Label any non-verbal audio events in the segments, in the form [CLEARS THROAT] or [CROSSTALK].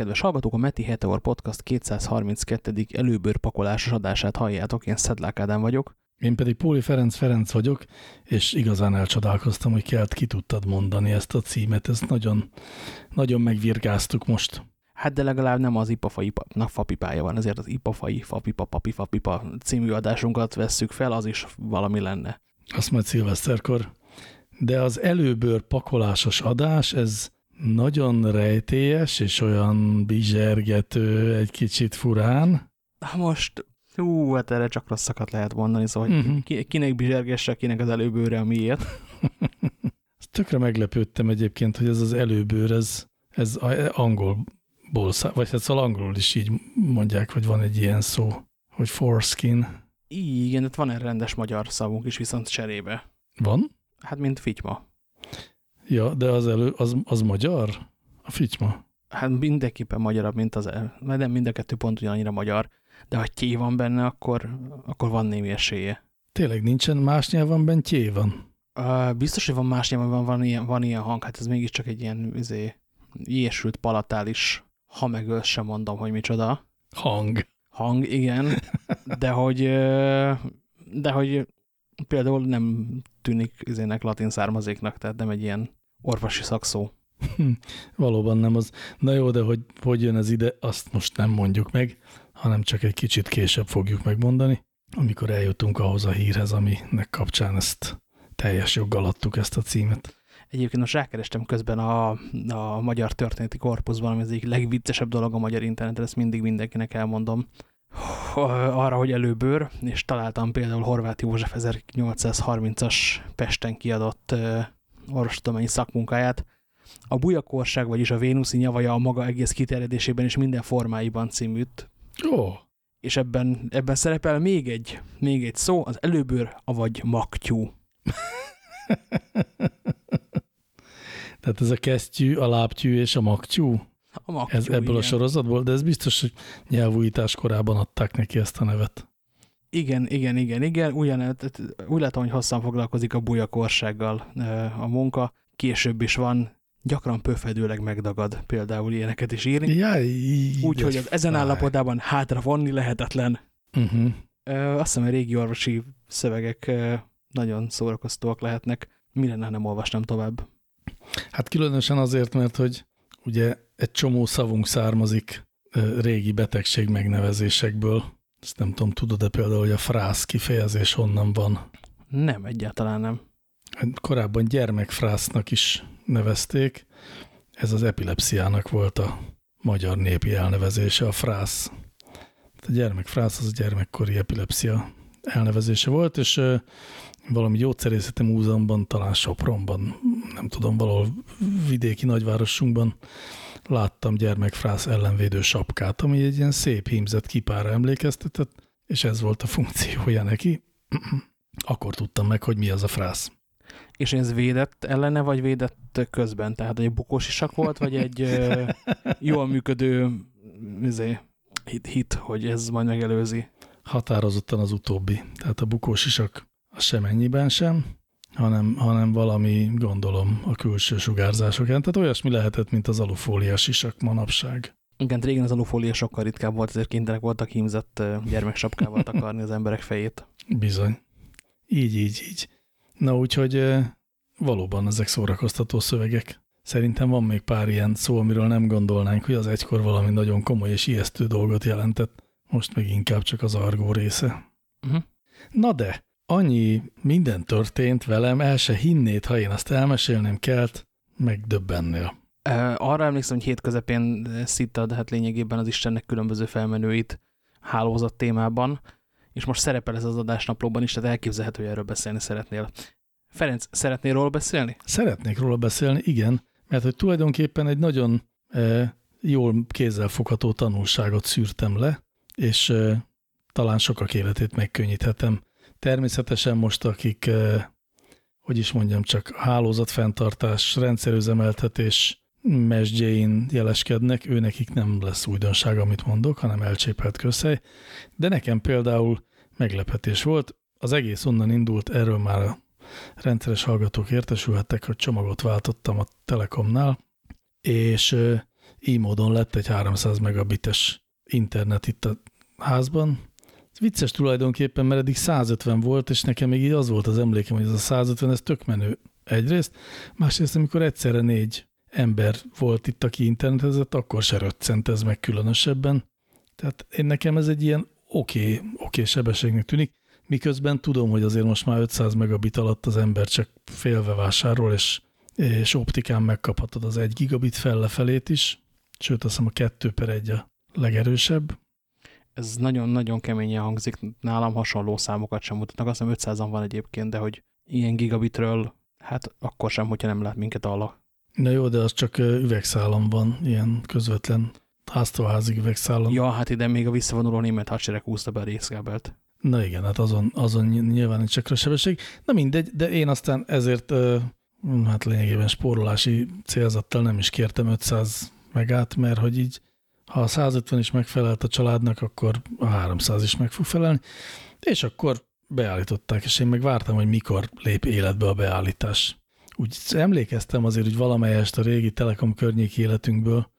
Kedves hallgatók! A Meti Heteor Podcast 232. előbőr pakolásos adását halljátok. Én Szedlák Ádám vagyok. Én pedig Póli Ferenc Ferenc vagyok, és igazán elcsodálkoztam, hogy kelt ki tudtad mondani ezt a címet. Ezt nagyon, nagyon megvirgáztuk most. Hát de legalább nem az ipafa ipa, fapipája van, ezért az ipafai, fapipa, papi, fapipa című adásunkat vesszük fel, az is valami lenne. Azt majd szilveszterkor. De az előbőr pakolásos adás, ez nagyon rejtélyes, és olyan bizsergető egy kicsit furán. Most, hú, hát erre csak rosszakat lehet mondani, szóval uh Mhm. -huh. kinek bizsergesse, kinek az előbőre, miért. [LAUGHS] Tökre meglepődtem egyébként, hogy ez az előbőr, ez, ez a- angolból, vagy hát szóval angolul is így mondják, hogy van egy ilyen szó, hogy foreskin. Igen, hát van egy rendes magyar szavunk is viszont cserébe. Van? Hát mint fityma. Ja, de az, elő, az, az magyar? A fityma? Hát mindenképpen magyarabb, mint az el. Mert nem mind a kettő pont ugyanannyira magyar, de ha ké van benne, akkor, akkor van némi esélye. Tényleg nincsen más nyelven, tyé van. Uh, biztos, hogy van más nyelven van, van, ilyen, van ilyen hang, hát ez mégiscsak egy ilyen izé, ilyesült palatális, ha megöl sem mondom, hogy micsoda. Hang. Hang, igen, de hogy, de hogy például nem tűnik izének latin származéknak, tehát nem egy ilyen orvosi szakszó. Valóban nem az. Na jó, de hogy hogy jön ez ide, azt most nem mondjuk meg, hanem csak egy kicsit később fogjuk megmondani, amikor eljutunk ahhoz a hírhez, aminek kapcsán ezt teljes joggal adtuk ezt a címet. Egyébként most rákerestem közben a, a Magyar Történeti Korpuszban, ami az egyik legviccesebb dolog a magyar interneten, ezt mindig mindenkinek elmondom, arra, hogy előbőr, és találtam például Horváth József 1830-as Pesten kiadott orvostudományi szakmunkáját. A bujakorság, vagyis a Vénuszi nyavaja a maga egész kiterjedésében és minden formáiban címűt, Ó, és ebben, ebben szerepel még egy, még egy szó, az előbőr, avagy maktyú. [LAUGHS] tehát ez a kesztyű, a lábtyű és a maktyú, A maktyú ez ebből a igen. sorozatból, de ez biztos, hogy nyelvújítás korában adták neki ezt a nevet. Igen, igen, igen, igen. Ugyan, úgy látom, hogy hosszan foglalkozik a bujakorsággal a munka. Később is van, gyakran pöfedőleg megdagad például ilyeneket is írni. Ja, Úgyhogy az ezen állapotában hátra vonni lehetetlen. Uh-huh. Ö, azt hiszem, a régi orvosi szövegek nagyon szórakoztóak lehetnek. Mi lenne, ha nem olvasnám tovább? Hát különösen azért, mert hogy ugye egy csomó szavunk származik régi betegség megnevezésekből. Ezt nem tudom, tudod-e például, hogy a frász kifejezés honnan van? Nem, egyáltalán nem. Hát Korábban gyermekfrásznak is nevezték. Ez az epilepsziának volt a magyar népi elnevezése, a frász. A gyermekfrász az a gyermekkori epilepsia elnevezése volt, és valami gyógyszerészeti múzeumban, talán Sopronban, nem tudom, valahol vidéki nagyvárosunkban láttam gyermekfrász ellenvédő sapkát, ami egy ilyen szép hímzett kipára emlékeztetett, és ez volt a funkciója neki. [CLEARS THROAT] Akkor tudtam meg, hogy mi az a frász. És ez védett ellene, vagy védett közben? Tehát egy bukós isak volt, vagy egy [LAUGHS] jól működő izé, hit, hit, hogy ez majd megelőzi? Határozottan az utóbbi. Tehát a bukós isak az sem ennyiben sem, hanem, hanem valami, gondolom, a külső sugárzásokán. Tehát olyasmi lehetett, mint az alufóliás isak manapság. Igen, régen az alufólia sokkal ritkább volt, ezért kénytelenek voltak hímzett gyermeksapkával takarni az emberek fejét. Bizony. Így, így, így. Na úgyhogy valóban ezek szórakoztató szövegek. Szerintem van még pár ilyen szó, amiről nem gondolnánk, hogy az egykor valami nagyon komoly és ijesztő dolgot jelentett. Most meg inkább csak az argó része. Uh-huh. Na de, annyi minden történt velem, el se hinnéd, ha én azt elmesélném kelt, megdöbbennél. Arra emlékszem, hogy hét közepén szittad hát lényegében az Istennek különböző felmenőit hálózat témában, és most szerepel ez az adásnaplóban is, tehát elképzelhető, hogy erről beszélni szeretnél. Ferenc, szeretnél róla beszélni? Szeretnék róla beszélni, igen, mert hogy tulajdonképpen egy nagyon e, jól kézzelfogható tanulságot szűrtem le, és e, talán sokak életét megkönnyíthetem. Természetesen most, akik, e, hogy is mondjam, csak hálózatfenntartás, rendszerüzemeltetés mesdjéin jeleskednek, nekik nem lesz újdonság, amit mondok, hanem elcsépelt közhely. De nekem például meglepetés volt, az egész onnan indult, erről már a rendszeres hallgatók értesülhettek, hogy csomagot váltottam a Telekomnál, és így módon lett egy 300 megabites internet itt a házban. Vicces tulajdonképpen, mert eddig 150 volt, és nekem még így az volt az emlékem, hogy ez a 150, ez tök menő egyrészt. Másrészt, amikor egyszerre négy ember volt itt, aki internetezett, akkor se röccent ez meg különösebben. Tehát én nekem ez egy ilyen oké, oké sebességnek tűnik, miközben tudom, hogy azért most már 500 megabit alatt az ember csak félve vásárol, és, és optikán megkaphatod az 1 gigabit fellefelét is, sőt azt hiszem a 2 per 1 a legerősebb. Ez nagyon-nagyon keményen hangzik, nálam hasonló számokat sem mutatnak, azt hiszem 500-an van egyébként, de hogy ilyen gigabitről, hát akkor sem, hogyha nem lát minket alla. Na jó, de az csak üvegszálon van, ilyen közvetlen háztól házig üvegszálon. Ja, hát ide még a visszavonuló német hadsereg húzta be a részkábelt. Na igen, hát azon, azon nyilván egy csakra sebesség. Na mindegy, de én aztán ezért hát lényegében spórolási célzattal nem is kértem 500 megát, mert hogy így ha a 150 is megfelelt a családnak, akkor a 300 is meg fog felelni, és akkor beállították, és én meg vártam, hogy mikor lép életbe a beállítás. Úgy emlékeztem azért, hogy valamelyest a régi Telekom környéki életünkből,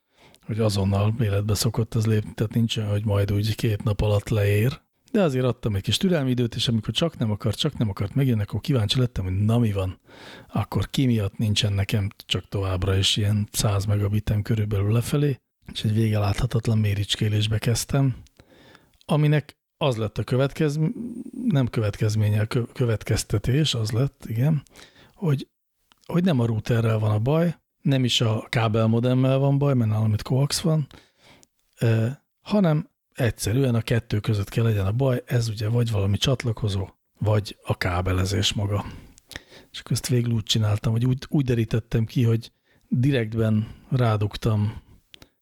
hogy azonnal életbe szokott ez lépni, tehát nincs olyan, hogy majd úgy két nap alatt leér, de azért adtam egy kis türelmi időt, és amikor csak nem akart, csak nem akart megjönni, akkor kíváncsi lettem, hogy na mi van. Akkor ki miatt nincsen nekem csak továbbra is ilyen 100 megabitem körülbelül lefelé, és egy vége láthatatlan méricskélésbe kezdtem, aminek az lett a következm, nem következménye, következtetés, az lett, igen, hogy, hogy nem a routerrel van a baj, nem is a kábelmodemmel van baj, mert nálam itt coax van, eh, hanem egyszerűen a kettő között kell legyen a baj, ez ugye vagy valami csatlakozó, vagy a kábelezés maga. És akkor ezt végül úgy csináltam, hogy úgy, úgy derítettem ki, hogy direktben rádugtam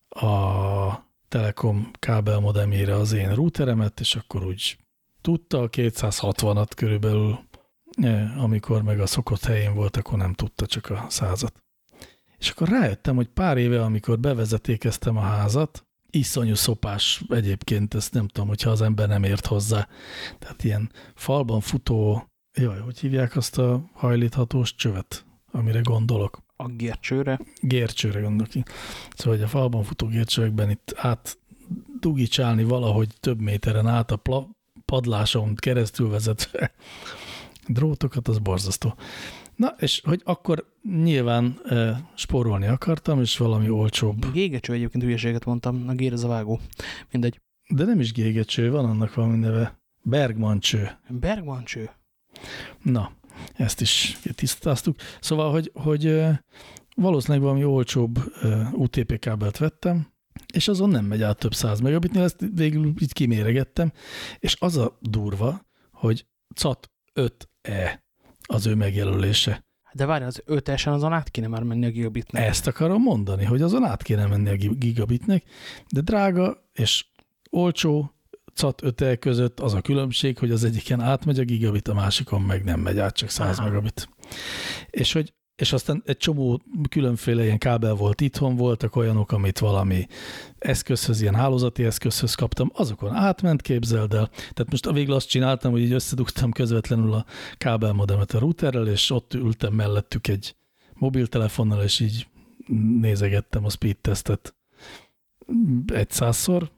a Telekom kábelmodemjére az én routeremet, és akkor úgy tudta a 260-at körülbelül, amikor meg a szokott helyén volt, akkor nem tudta csak a százat. És akkor rájöttem, hogy pár éve, amikor bevezetékeztem a házat, iszonyú szopás egyébként, ezt nem tudom, hogyha az ember nem ért hozzá. Tehát ilyen falban futó, jaj, hogy hívják azt a hajlíthatós csövet, amire gondolok? A gércsőre? Gércsőre gondolok. Szóval, hogy a falban futó gércsőekben itt át dugicsálni valahogy több méteren át a padláson keresztül vezetve [LAUGHS] drótokat, az borzasztó. Na, és hogy akkor nyilván e, spórolni akartam, és valami olcsóbb. Gégecső egyébként hülyeséget mondtam, a gér ez a vágó. Mindegy. De nem is gégecső, van annak valami neve. Bergmancső. Bergmancső. Na, ezt is tisztáztuk. Szóval, hogy, hogy valószínűleg valami olcsóbb UTP kábelt vettem, és azon nem megy át több száz megabitnél, ezt végül így kiméregettem, és az a durva, hogy CAT 5E az ő megjelölése. De várj, az 5-esen azon át kéne már menni a gigabitnek. Ezt akarom mondani, hogy azon át kéne menni a gigabitnek, de drága és olcsó CAT 5 között az a különbség, hogy az egyiken átmegy a gigabit, a másikon meg nem megy át, csak 100 Aha. megabit. És hogy és aztán egy csomó különféle ilyen kábel volt itthon, voltak olyanok, amit valami eszközhöz, ilyen hálózati eszközhöz kaptam, azokon átment, képzeld el. Tehát most a végül azt csináltam, hogy így összedugtam közvetlenül a kábelmodemet a routerrel, és ott ültem mellettük egy mobiltelefonnal, és így nézegettem a speed testet egy százszor,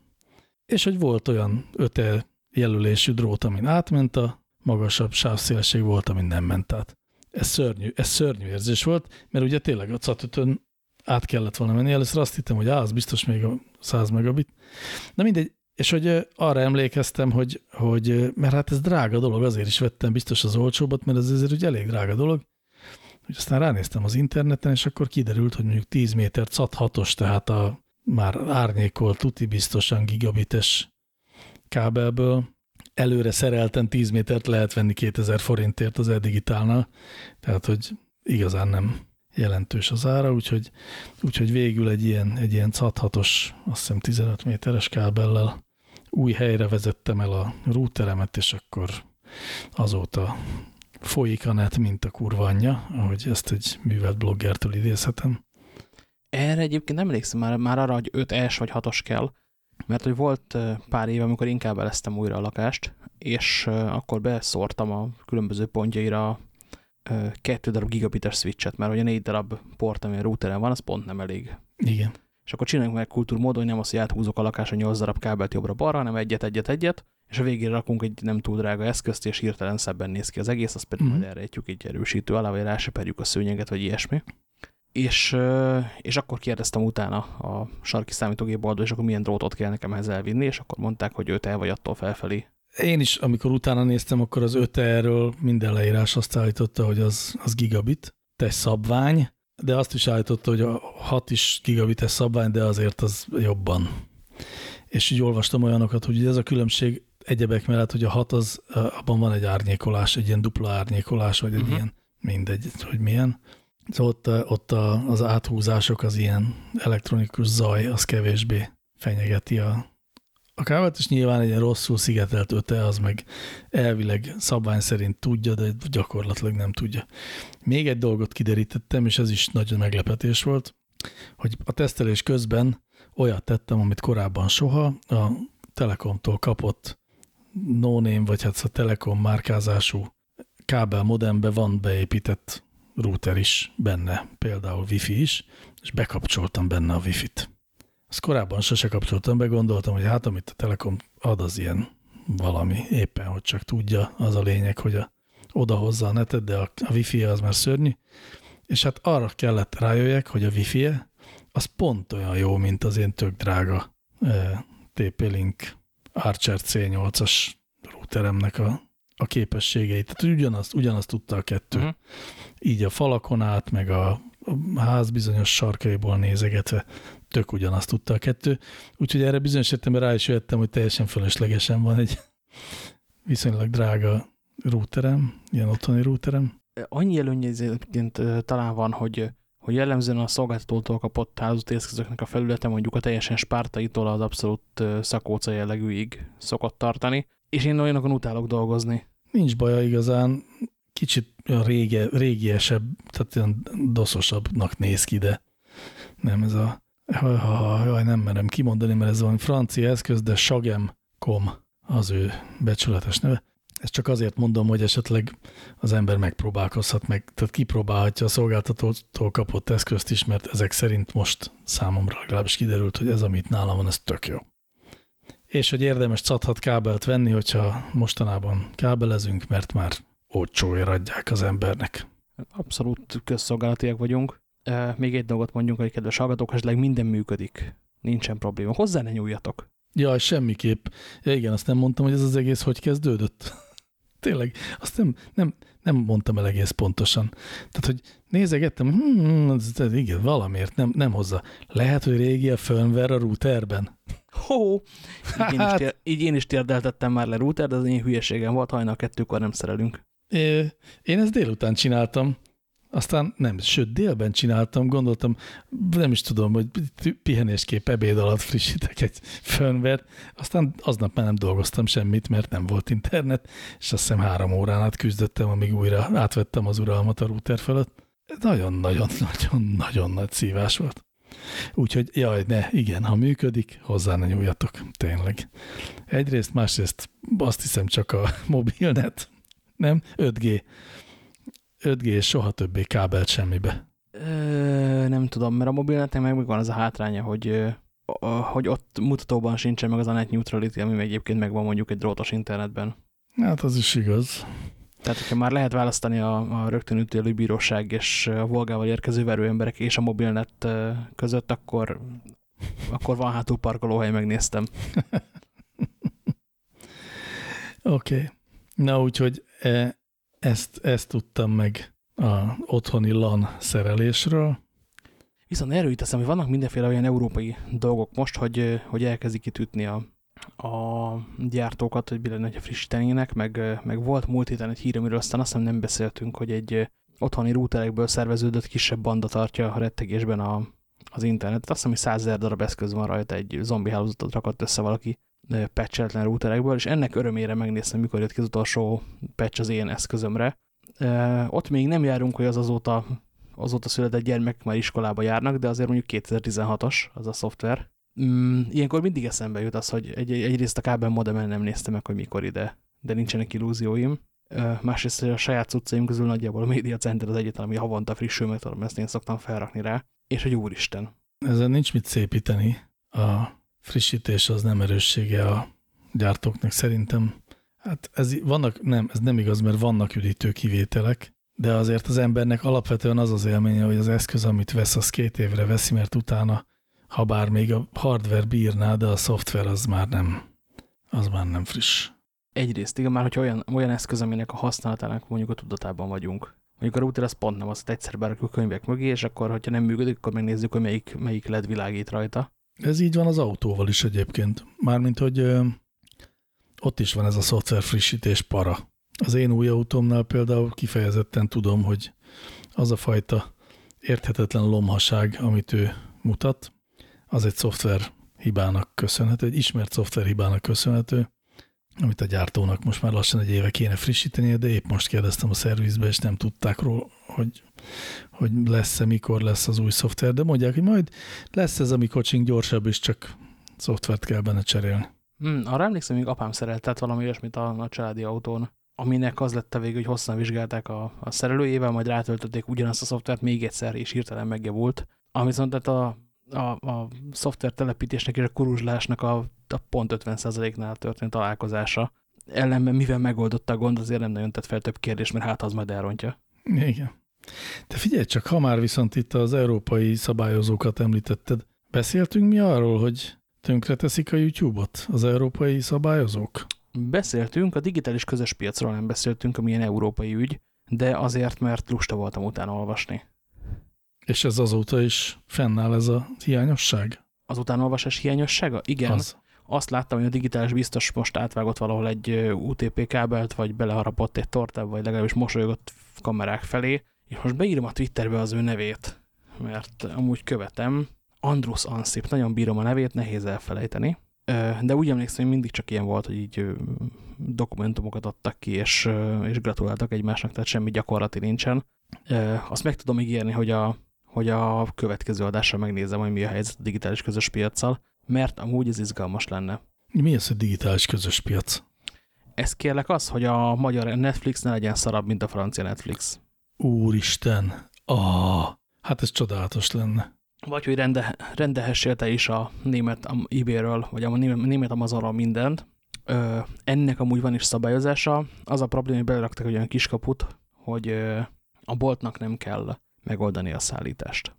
és hogy volt olyan öte jelölésű drót, amin átment a magasabb sávszélesség volt, amin nem ment át ez szörnyű, ez szörnyű érzés volt, mert ugye tényleg a catütön át kellett volna menni. Először azt hittem, hogy á, az biztos még a 100 megabit. Na mindegy, és hogy arra emlékeztem, hogy, hogy mert hát ez drága dolog, azért is vettem biztos az olcsóbbat, mert ez azért ugye elég drága dolog. Hogy aztán ránéztem az interneten, és akkor kiderült, hogy mondjuk 10 méter CAT 6 tehát a már árnyékolt, tuti biztosan gigabites kábelből előre szerelten 10 métert lehet venni 2000 forintért az e-digitálnál, tehát hogy igazán nem jelentős az ára, úgyhogy, úgyhogy végül egy ilyen, egy ilyen CAT6-os, azt hiszem 15 méteres kábellel új helyre vezettem el a routeremet, és akkor azóta folyik a net, mint a kurva anyja, ahogy ezt egy művelt bloggertől idézhetem. Erre egyébként emlékszem már, már arra, hogy 5S vagy 6-os kell, mert hogy volt pár év, amikor inkább eleztem újra a lakást, és akkor beszórtam a különböző pontjaira kettő darab gigabites switchet, mert hogy a négy darab port, ami a routeren van, az pont nem elég. Igen. és akkor csináljunk meg kultúrmódon, hogy nem az, hogy áthúzok a lakásra 8 darab kábelt jobbra-balra, hanem egyet, egyet, egyet, és a végére rakunk egy nem túl drága eszközt, és hirtelen szebben néz ki az egész, azt pedig mm. majd elrejtjük egy erősítő alá, vagy ráseperjük a szőnyeget, vagy ilyesmi. És, és akkor kérdeztem utána a sarki számítógép oldal, és akkor milyen drótot kell nekem ehhez elvinni, és akkor mondták, hogy 5 vagy attól felfelé. Én is, amikor utána néztem, akkor az 5 erről minden leírás azt állította, hogy az, az gigabit, te szabvány, de azt is állította, hogy a 6 is gigabites szabvány, de azért az jobban. És így olvastam olyanokat, hogy ez a különbség egyebek mellett, hogy a 6 az, abban van egy árnyékolás, egy ilyen dupla árnyékolás, vagy egy uh mhm. -huh. ilyen, mindegy, hogy milyen. Szóval ott, ott a, az áthúzások, az ilyen elektronikus zaj, az kevésbé fenyegeti a, a kábelt, és nyilván egy rosszul szigetelt öte, az meg elvileg szabvány szerint tudja, de gyakorlatilag nem tudja. Még egy dolgot kiderítettem, és ez is nagyon meglepetés volt, hogy a tesztelés közben olyat tettem, amit korábban soha, a Telekomtól kapott no vagy hát a Telekom márkázású kábel modembe van beépített router is benne, például wifi is, és bekapcsoltam benne a wifi-t. Azt korábban sose kapcsoltam be, gondoltam, hogy hát amit a Telekom ad, az ilyen valami, éppen, hogy csak tudja, az a lényeg, hogy a, odahozza a netet, de a, a wifi az már szörnyű. És hát arra kellett rájöjjek, hogy a wifi -e, az pont olyan jó, mint az én tök drága e, TP-Link Archer C8-as routeremnek a, a képességeit. Tehát ugyanazt, ugyanazt tudta a kettő. Uh mhm. -huh. Így a falakon át, meg a, a ház bizonyos sarkaiból nézegetve tök ugyanazt tudta a kettő. Úgyhogy erre bizonyos értelemben rá is jöttem, hogy teljesen fölöslegesen van egy viszonylag drága routerem, ilyen otthoni routerem. Annyi előnye egyébként talán van, hogy hogy jellemzően a szolgáltatótól kapott hálózatészközöknek a felülete mondjuk a teljesen spártaitól az abszolút szakóca jellegűig szokott tartani, és én olyanokon utálok dolgozni. Nincs baja igazán, kicsit rége, régiesebb, tehát olyan doszosabbnak néz ki, de nem ez a, ha, nem merem kimondani, mert ez van francia eszköz, de Sagem.com az ő becsületes neve. Ezt csak azért mondom, hogy esetleg az ember megpróbálkozhat meg, tehát kipróbálhatja a szolgáltatótól kapott eszközt is, mert ezek szerint most számomra legalábbis kiderült, hogy ez, amit nálam van, ez tök jó. És hogy érdemes cathat kábelt venni, hogyha mostanában kábelezünk, mert már olcsóért adják az embernek. Abszolút közszolgálatiak vagyunk. Még egy dolgot mondjunk, hogy kedves hallgatók, esetleg minden működik. Nincsen probléma. Hozzá ne nyúljatok. Ja, semmiképp. Ja, igen, azt nem mondtam, hogy ez az egész hogy kezdődött. [LAUGHS] Tényleg, azt nem, nem, nem mondtam el egész pontosan. Tehát, hogy nézegettem, hmm, igen, valamiért nem, nem hozza. Lehet, hogy régi a firmware a routerben. Ho, így, én is, tér, így én is térdeltettem már le router, de az én hülyeségem volt, hajnal kettőkor nem szerelünk. É, én ezt délután csináltam. Aztán nem, sőt, délben csináltam, gondoltam, nem is tudom, hogy pihenéskép ebéd alatt frissítek egy firmware aztán aznap már nem dolgoztam semmit, mert nem volt internet, és azt hiszem három órán át küzdöttem, amíg újra átvettem az uralmat a router felett. Nagyon-nagyon-nagyon-nagyon nagy szívás volt. Úgyhogy, jaj, ne, igen, ha működik, hozzá ne nyúljatok, tényleg. Egyrészt, másrészt azt hiszem csak a [LAUGHS] mobilnet, nem? 5G 5G és soha többé kábelt semmibe. Ö, nem tudom, mert a mobilneten meg van az a hátránya, hogy, hogy ott mutatóban sincsen meg az a net neutrality, ami egyébként megvan mondjuk egy drótos internetben. Hát az is igaz. Tehát, hogyha már lehet választani a, a rögtönütélő bíróság és a volgával érkező verőemberek és a mobilnet között, akkor, akkor van hátul parkolóhely, megnéztem. [LAUGHS] Oké. Okay. Na, úgyhogy e, ezt, ezt tudtam meg a otthoni LAN szerelésről. Viszont erről teszem, hogy vannak mindenféle olyan európai dolgok most, hogy, hogy elkezdik kitütni a, a gyártókat, hogy billen, hogy frissítenének, meg, meg volt múlt héten egy hír, amiről aztán azt nem beszéltünk, hogy egy otthoni routerekből szerveződött kisebb banda tartja a rettegésben a, az internetet. Azt hiszem, hogy 100 ezer darab eszköz van rajta, egy zombi hálózatot rakott össze valaki patcheltlen routerekből, és ennek örömére megnéztem, mikor jött ki az utolsó patch az én eszközömre. Ott még nem járunk, hogy az azóta, azóta született gyermek már iskolába járnak, de azért mondjuk 2016-os az a szoftver. Mm, ilyenkor mindig eszembe jut az, hogy egy, egyrészt a kábel modemen nem néztem meg, hogy mikor ide, de nincsenek illúzióim. Másrészt a saját cuccaim közül nagyjából a Media Center az egyetlen, ami havonta frissül, mert ezt én szoktam felrakni rá. És hogy úristen, Ezen nincs mit szépíteni. A frissítés az nem erőssége a gyártóknak szerintem. Hát ez, vannak, nem, ez nem igaz, mert vannak üdítő kivételek, de azért az embernek alapvetően az az élménye, hogy az eszköz, amit vesz, az két évre veszi, mert utána, ha bár még a hardware bírná, de a szoftver az már nem, az már nem friss. Egyrészt, igen, már hogy olyan, olyan eszköz, aminek a használatának mondjuk a tudatában vagyunk. Mondjuk a router az pont nem az, hogy egyszer berakjuk könyvek mögé, és akkor, hogyha nem működik, akkor megnézzük, hogy melyik, melyik LED világít rajta. Ez így van az autóval is egyébként. Mármint, hogy ö, ott is van ez a szoftver frissítés para. Az én új autómnál például kifejezetten tudom, hogy az a fajta érthetetlen lomhaság, amit ő mutat, az egy szoftver hibának köszönhető, egy ismert szoftver hibának köszönhető, amit a gyártónak most már lassan egy éve kéne frissítenie, de épp most kérdeztem a szervizbe, és nem tudták róla, hogy, hogy lesz-e, mikor lesz az új szoftver, de mondják, hogy majd lesz ez a mi gyorsabb, és csak szoftvert kell benne cserélni. Hmm, arra emlékszem, még apám szereltet valami olyasmit a, a családi autón, aminek az lett a végül, hogy hosszan vizsgálták a, a szerelőjével, majd rátöltötték ugyanazt a szoftvert még egyszer, és hirtelen megjavult. Ami viszont a, a, a szoftver telepítésnek és a kuruzslásnak a, a pont 50%-nál történt találkozása. Ellenben mivel megoldotta a gond, azért nem nagyon tett fel több kérdés, mert hát az majd elrontja. Igen. De figyelj csak, ha már viszont itt az európai szabályozókat említetted, beszéltünk mi arról, hogy tönkreteszik a YouTube-ot az európai szabályozók? Beszéltünk, a digitális közös piacról nem beszéltünk, ami ilyen európai ügy, de azért, mert lusta voltam utána olvasni. És ez azóta is fennáll ez a hiányosság? Az utánolvasás hiányossága? Igen. Az. Azt láttam, hogy a digitális biztos most átvágott valahol egy UTP kábelt, vagy beleharapott egy tortába, vagy legalábbis mosolygott kamerák felé, és most beírom a Twitterbe az ő nevét, mert amúgy követem. Andrus Ansip, nagyon bírom a nevét, nehéz elfelejteni. De úgy emlékszem, hogy mindig csak ilyen volt, hogy így dokumentumokat adtak ki, és, és gratuláltak egymásnak, tehát semmi gyakorlati nincsen. Azt meg tudom ígérni, hogy a, hogy a következő adásra megnézem, hogy mi a helyzet a digitális közös piaccal, mert amúgy ez izgalmas lenne. Mi az a digitális közös piac? Ez kérlek az, hogy a magyar Netflix ne legyen szarabb, mint a francia Netflix. Úristen! Ah, hát ez csodálatos lenne. Vagy hogy rende, rendehessél te is a német eBay-ről, vagy a német Amazonról mindent. Ö, ennek amúgy van is szabályozása. Az a probléma, hogy beleraktak egy olyan kiskaput, hogy ö, a boltnak nem kell megoldani a szállítást.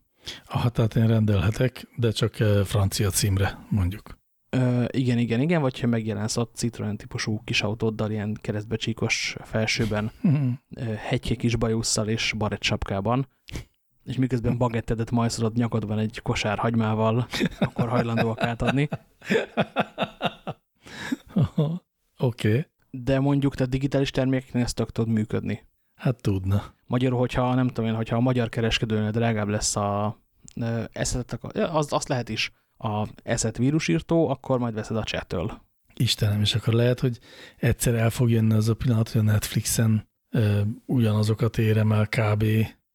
Aha, tehát én rendelhetek, de csak francia címre mondjuk. Ö, igen, igen, igen, vagy ha megjelensz ott Citroen típusú kis autóddal, ilyen keresztbecsíkos felsőben, [LAUGHS] hegyke kis bajusszal és barett sapkában, és miközben bagettedet majszolod nyakadban egy kosár hagymával, [LAUGHS] akkor hajlandóak átadni. Oké. Okay. De mondjuk te digitális termékeknél ezt tök tud működni. Hát tudna. Magyarul, hogyha nem tudom én, hogyha a magyar kereskedőnél drágább lesz a eszetet, az, azt lehet is a eszet vírusírtó, akkor majd veszed a csettől. Istenem, és akkor lehet, hogy egyszer el fog jönni az a pillanat, hogy a Netflixen ö, ugyanazokat érem el kb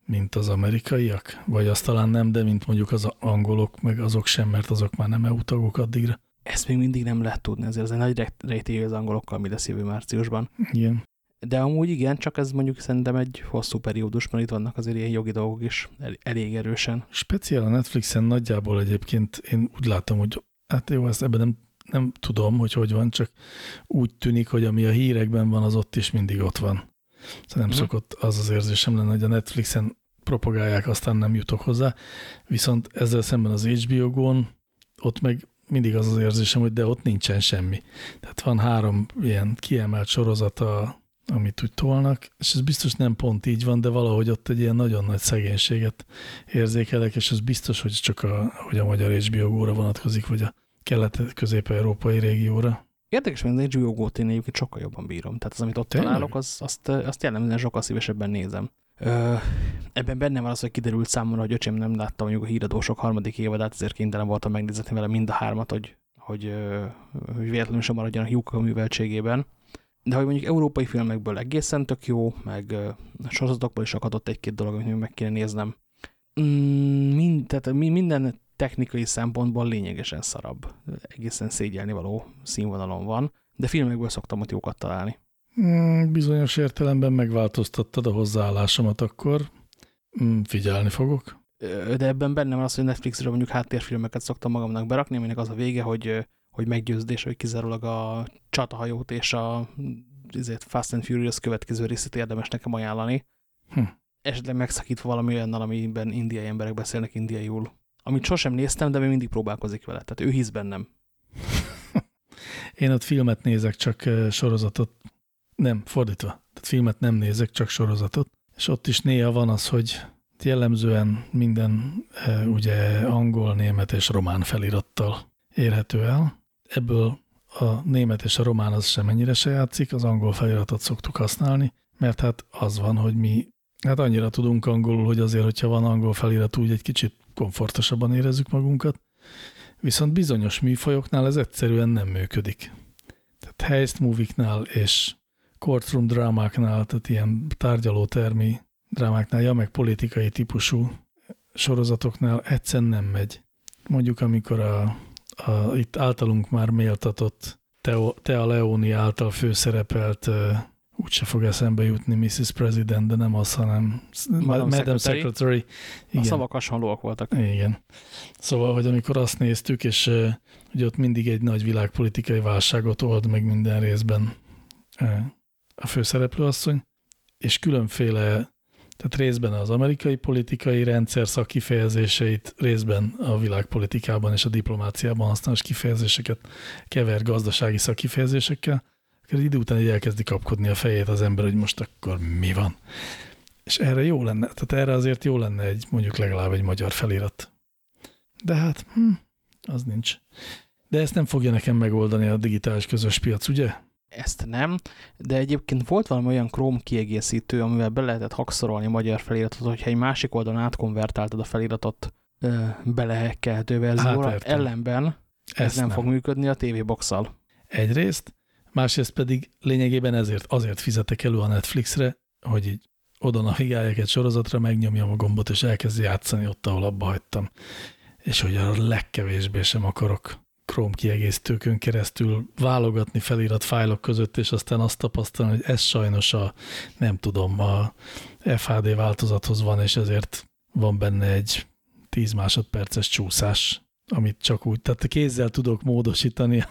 mint az amerikaiak? Vagy azt talán nem, de mint mondjuk az angolok, meg azok sem, mert azok már nem EU tagok addigra. Ezt még mindig nem lehet tudni, ezért ez egy nagy rejtély az angolokkal, mi lesz jövő márciusban. Igen. De amúgy igen, csak ez mondjuk szerintem egy hosszú periódus, mert itt vannak azért ilyen jogi dolgok is elég erősen. Speciál a Netflixen nagyjából egyébként én úgy látom, hogy hát jó, ezt ebben nem, nem tudom, hogy hogy van, csak úgy tűnik, hogy ami a hírekben van, az ott is mindig ott van. Szóval nem uh-huh. szokott az az érzésem lenne, hogy a Netflixen propagálják, aztán nem jutok hozzá. Viszont ezzel szemben az HBO Go-n ott meg mindig az az érzésem, hogy de ott nincsen semmi. Tehát van három ilyen kiemelt sorozata, amit úgy tolnak, és ez biztos nem pont így van, de valahogy ott egy ilyen nagyon nagy szegénységet érzékelek, és ez biztos, hogy csak a, hogy a magyar HBO Go-ra vonatkozik, vagy a kelet-közép-európai régióra. Érdekes, hogy az HBO Go-t én egyébként sokkal jobban bírom. Tehát az, amit ott Tényleg? találok, az, azt, azt jellemzően sokkal szívesebben nézem. Ö, ebben benne van az, hogy kiderült számomra, hogy öcsém nem látta mondjuk a híradósok harmadik évadát, ezért kénytelen voltam megnézni vele mind a hármat, hogy, hogy, hogy véletlenül sem maradjon a lyuk a műveltségében. De hogy mondjuk európai filmekből egészen tök jó, meg sorozatokból is akadott egy-két dolog, amit meg kéne néznem. Mm, mind, tehát minden technikai szempontból lényegesen szarabb. Egészen szégyelni való színvonalon van, de filmekből szoktam ott jókat találni. Mm, bizonyos értelemben megváltoztattad a hozzáállásomat akkor. Mm, figyelni fogok. de ebben benne van az, hogy Netflixről mondjuk háttérfilmeket szoktam magamnak berakni, aminek az a vége, hogy, hogy meggyőződés, hogy kizárólag a csatahajót és a ezért Fast and Furious következő részét érdemes nekem ajánlani. Hm. Esetleg megszakítva valami olyannal, amiben indiai emberek beszélnek indiaiul. Amit sosem néztem, de még mindig próbálkozik vele. Tehát ő hisz bennem. [LAUGHS] Én ott filmet nézek, csak sorozatot. Nem, fordítva. Tehát filmet nem nézek, csak sorozatot. És ott is néha van az, hogy jellemzően minden ugye angol, német és román felirattal érhető el. Ebből a német és a román az sem ennyire se játszik, az angol feliratot szoktuk használni, mert hát az van, hogy mi hát annyira tudunk angolul, hogy azért, hogyha van angol felirat, úgy egy kicsit komfortosabban érezzük magunkat. Viszont bizonyos műfajoknál ez egyszerűen nem működik. Tehát heist moviknál és courtroom drámáknál, tehát ilyen tárgyalótermi drámáknál, ja, meg politikai típusú sorozatoknál egyszerűen nem megy. Mondjuk, amikor a a itt általunk már méltatott Teo, Tea Leoni által főszerepelt úgyse fog eszembe jutni Mrs. President, de nem az, hanem Madam, Madam Secretary. Secretary. Igen. A szavak hasonlóak voltak. Igen. Szóval, hogy amikor azt néztük, és hogy ott mindig egy nagy világpolitikai válságot old meg minden részben a főszereplőasszony, és különféle tehát részben az amerikai politikai rendszer szakifejezéseit, részben a világpolitikában és a diplomáciában használos kifejezéseket kever gazdasági szakifejezésekkel, akkor idő után így elkezdi kapkodni a fejét az ember, hogy most akkor mi van. És erre jó lenne, tehát erre azért jó lenne egy, mondjuk legalább egy magyar felirat. De hát, hm, az nincs. De ezt nem fogja nekem megoldani a digitális közös piac, ugye? Ezt nem, de egyébként volt valami olyan Chrome kiegészítő, amivel be lehetett hakszorolni a magyar feliratot, hogyha egy másik oldalon átkonvertáltad a feliratot belehekkelhető verzióra, hát, ellenben ez Ezt nem, nem fog működni a TV boxal. Egyrészt, másrészt pedig lényegében ezért azért fizetek elő a Netflixre, hogy így oda navigálják egy sorozatra, megnyomjam a gombot, és elkezdi játszani ott, ahol abba hagytam. És hogy a legkevésbé sem akarok Chrome kiegészítőkön keresztül válogatni felirat fájlok között, és aztán azt tapasztalni, hogy ez sajnos a, nem tudom, a FHD változathoz van, és ezért van benne egy 10 másodperces csúszás, amit csak úgy, tehát kézzel tudok módosítani,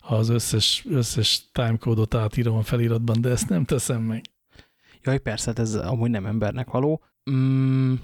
ha az összes, összes timecode-ot átírom a feliratban, de ezt nem teszem meg. Jaj, persze, hát ez amúgy nem embernek való. Mm,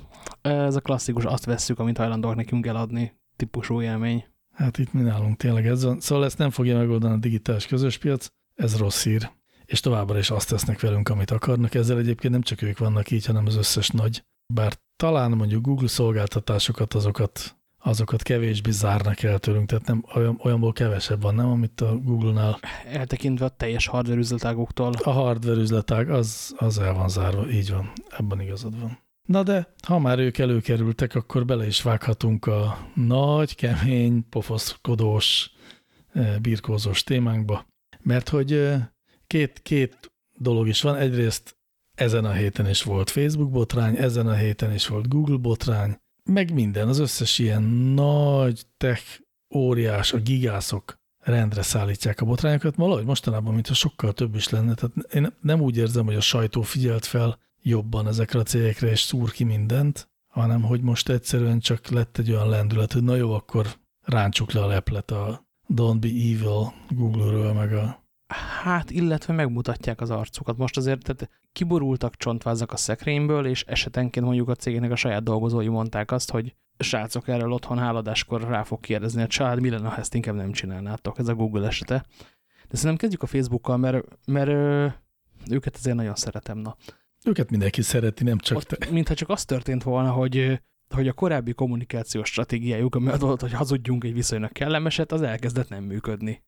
ez a klasszikus, azt vesszük, amit hajlandóak nekünk eladni típusú élmény. Hát itt mi nálunk tényleg ez van. Szóval ezt nem fogja megoldani a digitális közös piac, ez rossz hír. És továbbra is azt tesznek velünk, amit akarnak. Ezzel egyébként nem csak ők vannak így, hanem az összes nagy. Bár talán mondjuk Google szolgáltatásokat, azokat, azokat kevésbé zárnak el tőlünk, tehát nem, olyan, olyanból kevesebb van, nem, amit a Google-nál. Eltekintve a teljes hardware üzletágoktól. A hardware üzletág, az, az el van zárva, így van, ebben igazad van. Na de, ha már ők előkerültek, akkor bele is vághatunk a nagy, kemény, pofoszkodós, eh, birkózós témánkba. Mert hogy eh, két, két dolog is van. Egyrészt ezen a héten is volt Facebook botrány, ezen a héten is volt Google botrány, meg minden, az összes ilyen nagy tech óriás, a gigászok rendre szállítják a botrányokat. Valahogy mostanában, mintha sokkal több is lenne. Tehát én nem úgy érzem, hogy a sajtó figyelt fel jobban ezekre a cégekre, és szúr ki mindent, hanem hogy most egyszerűen csak lett egy olyan lendület, hogy na jó, akkor ráncsuk le a leplet a Don't Be Evil Google-ről, meg a... Hát, illetve megmutatják az arcukat. Most azért tehát kiborultak csontvázak a szekrényből, és esetenként mondjuk a cégnek a saját dolgozói mondták azt, hogy srácok erről otthon háladáskor rá fog kérdezni a család, mi lenne, ha ezt inkább nem csinálnátok. Ez a Google esete. De szerintem kezdjük a Facebookkal, mert, mert őket azért nagyon szeretem. Na. Őket mindenki szereti, nem csak Ott, te. Mintha csak az történt volna, hogy, hogy a korábbi kommunikációs stratégiájuk, ami az volt, hogy hazudjunk egy viszonylag kellemeset, az elkezdett nem működni.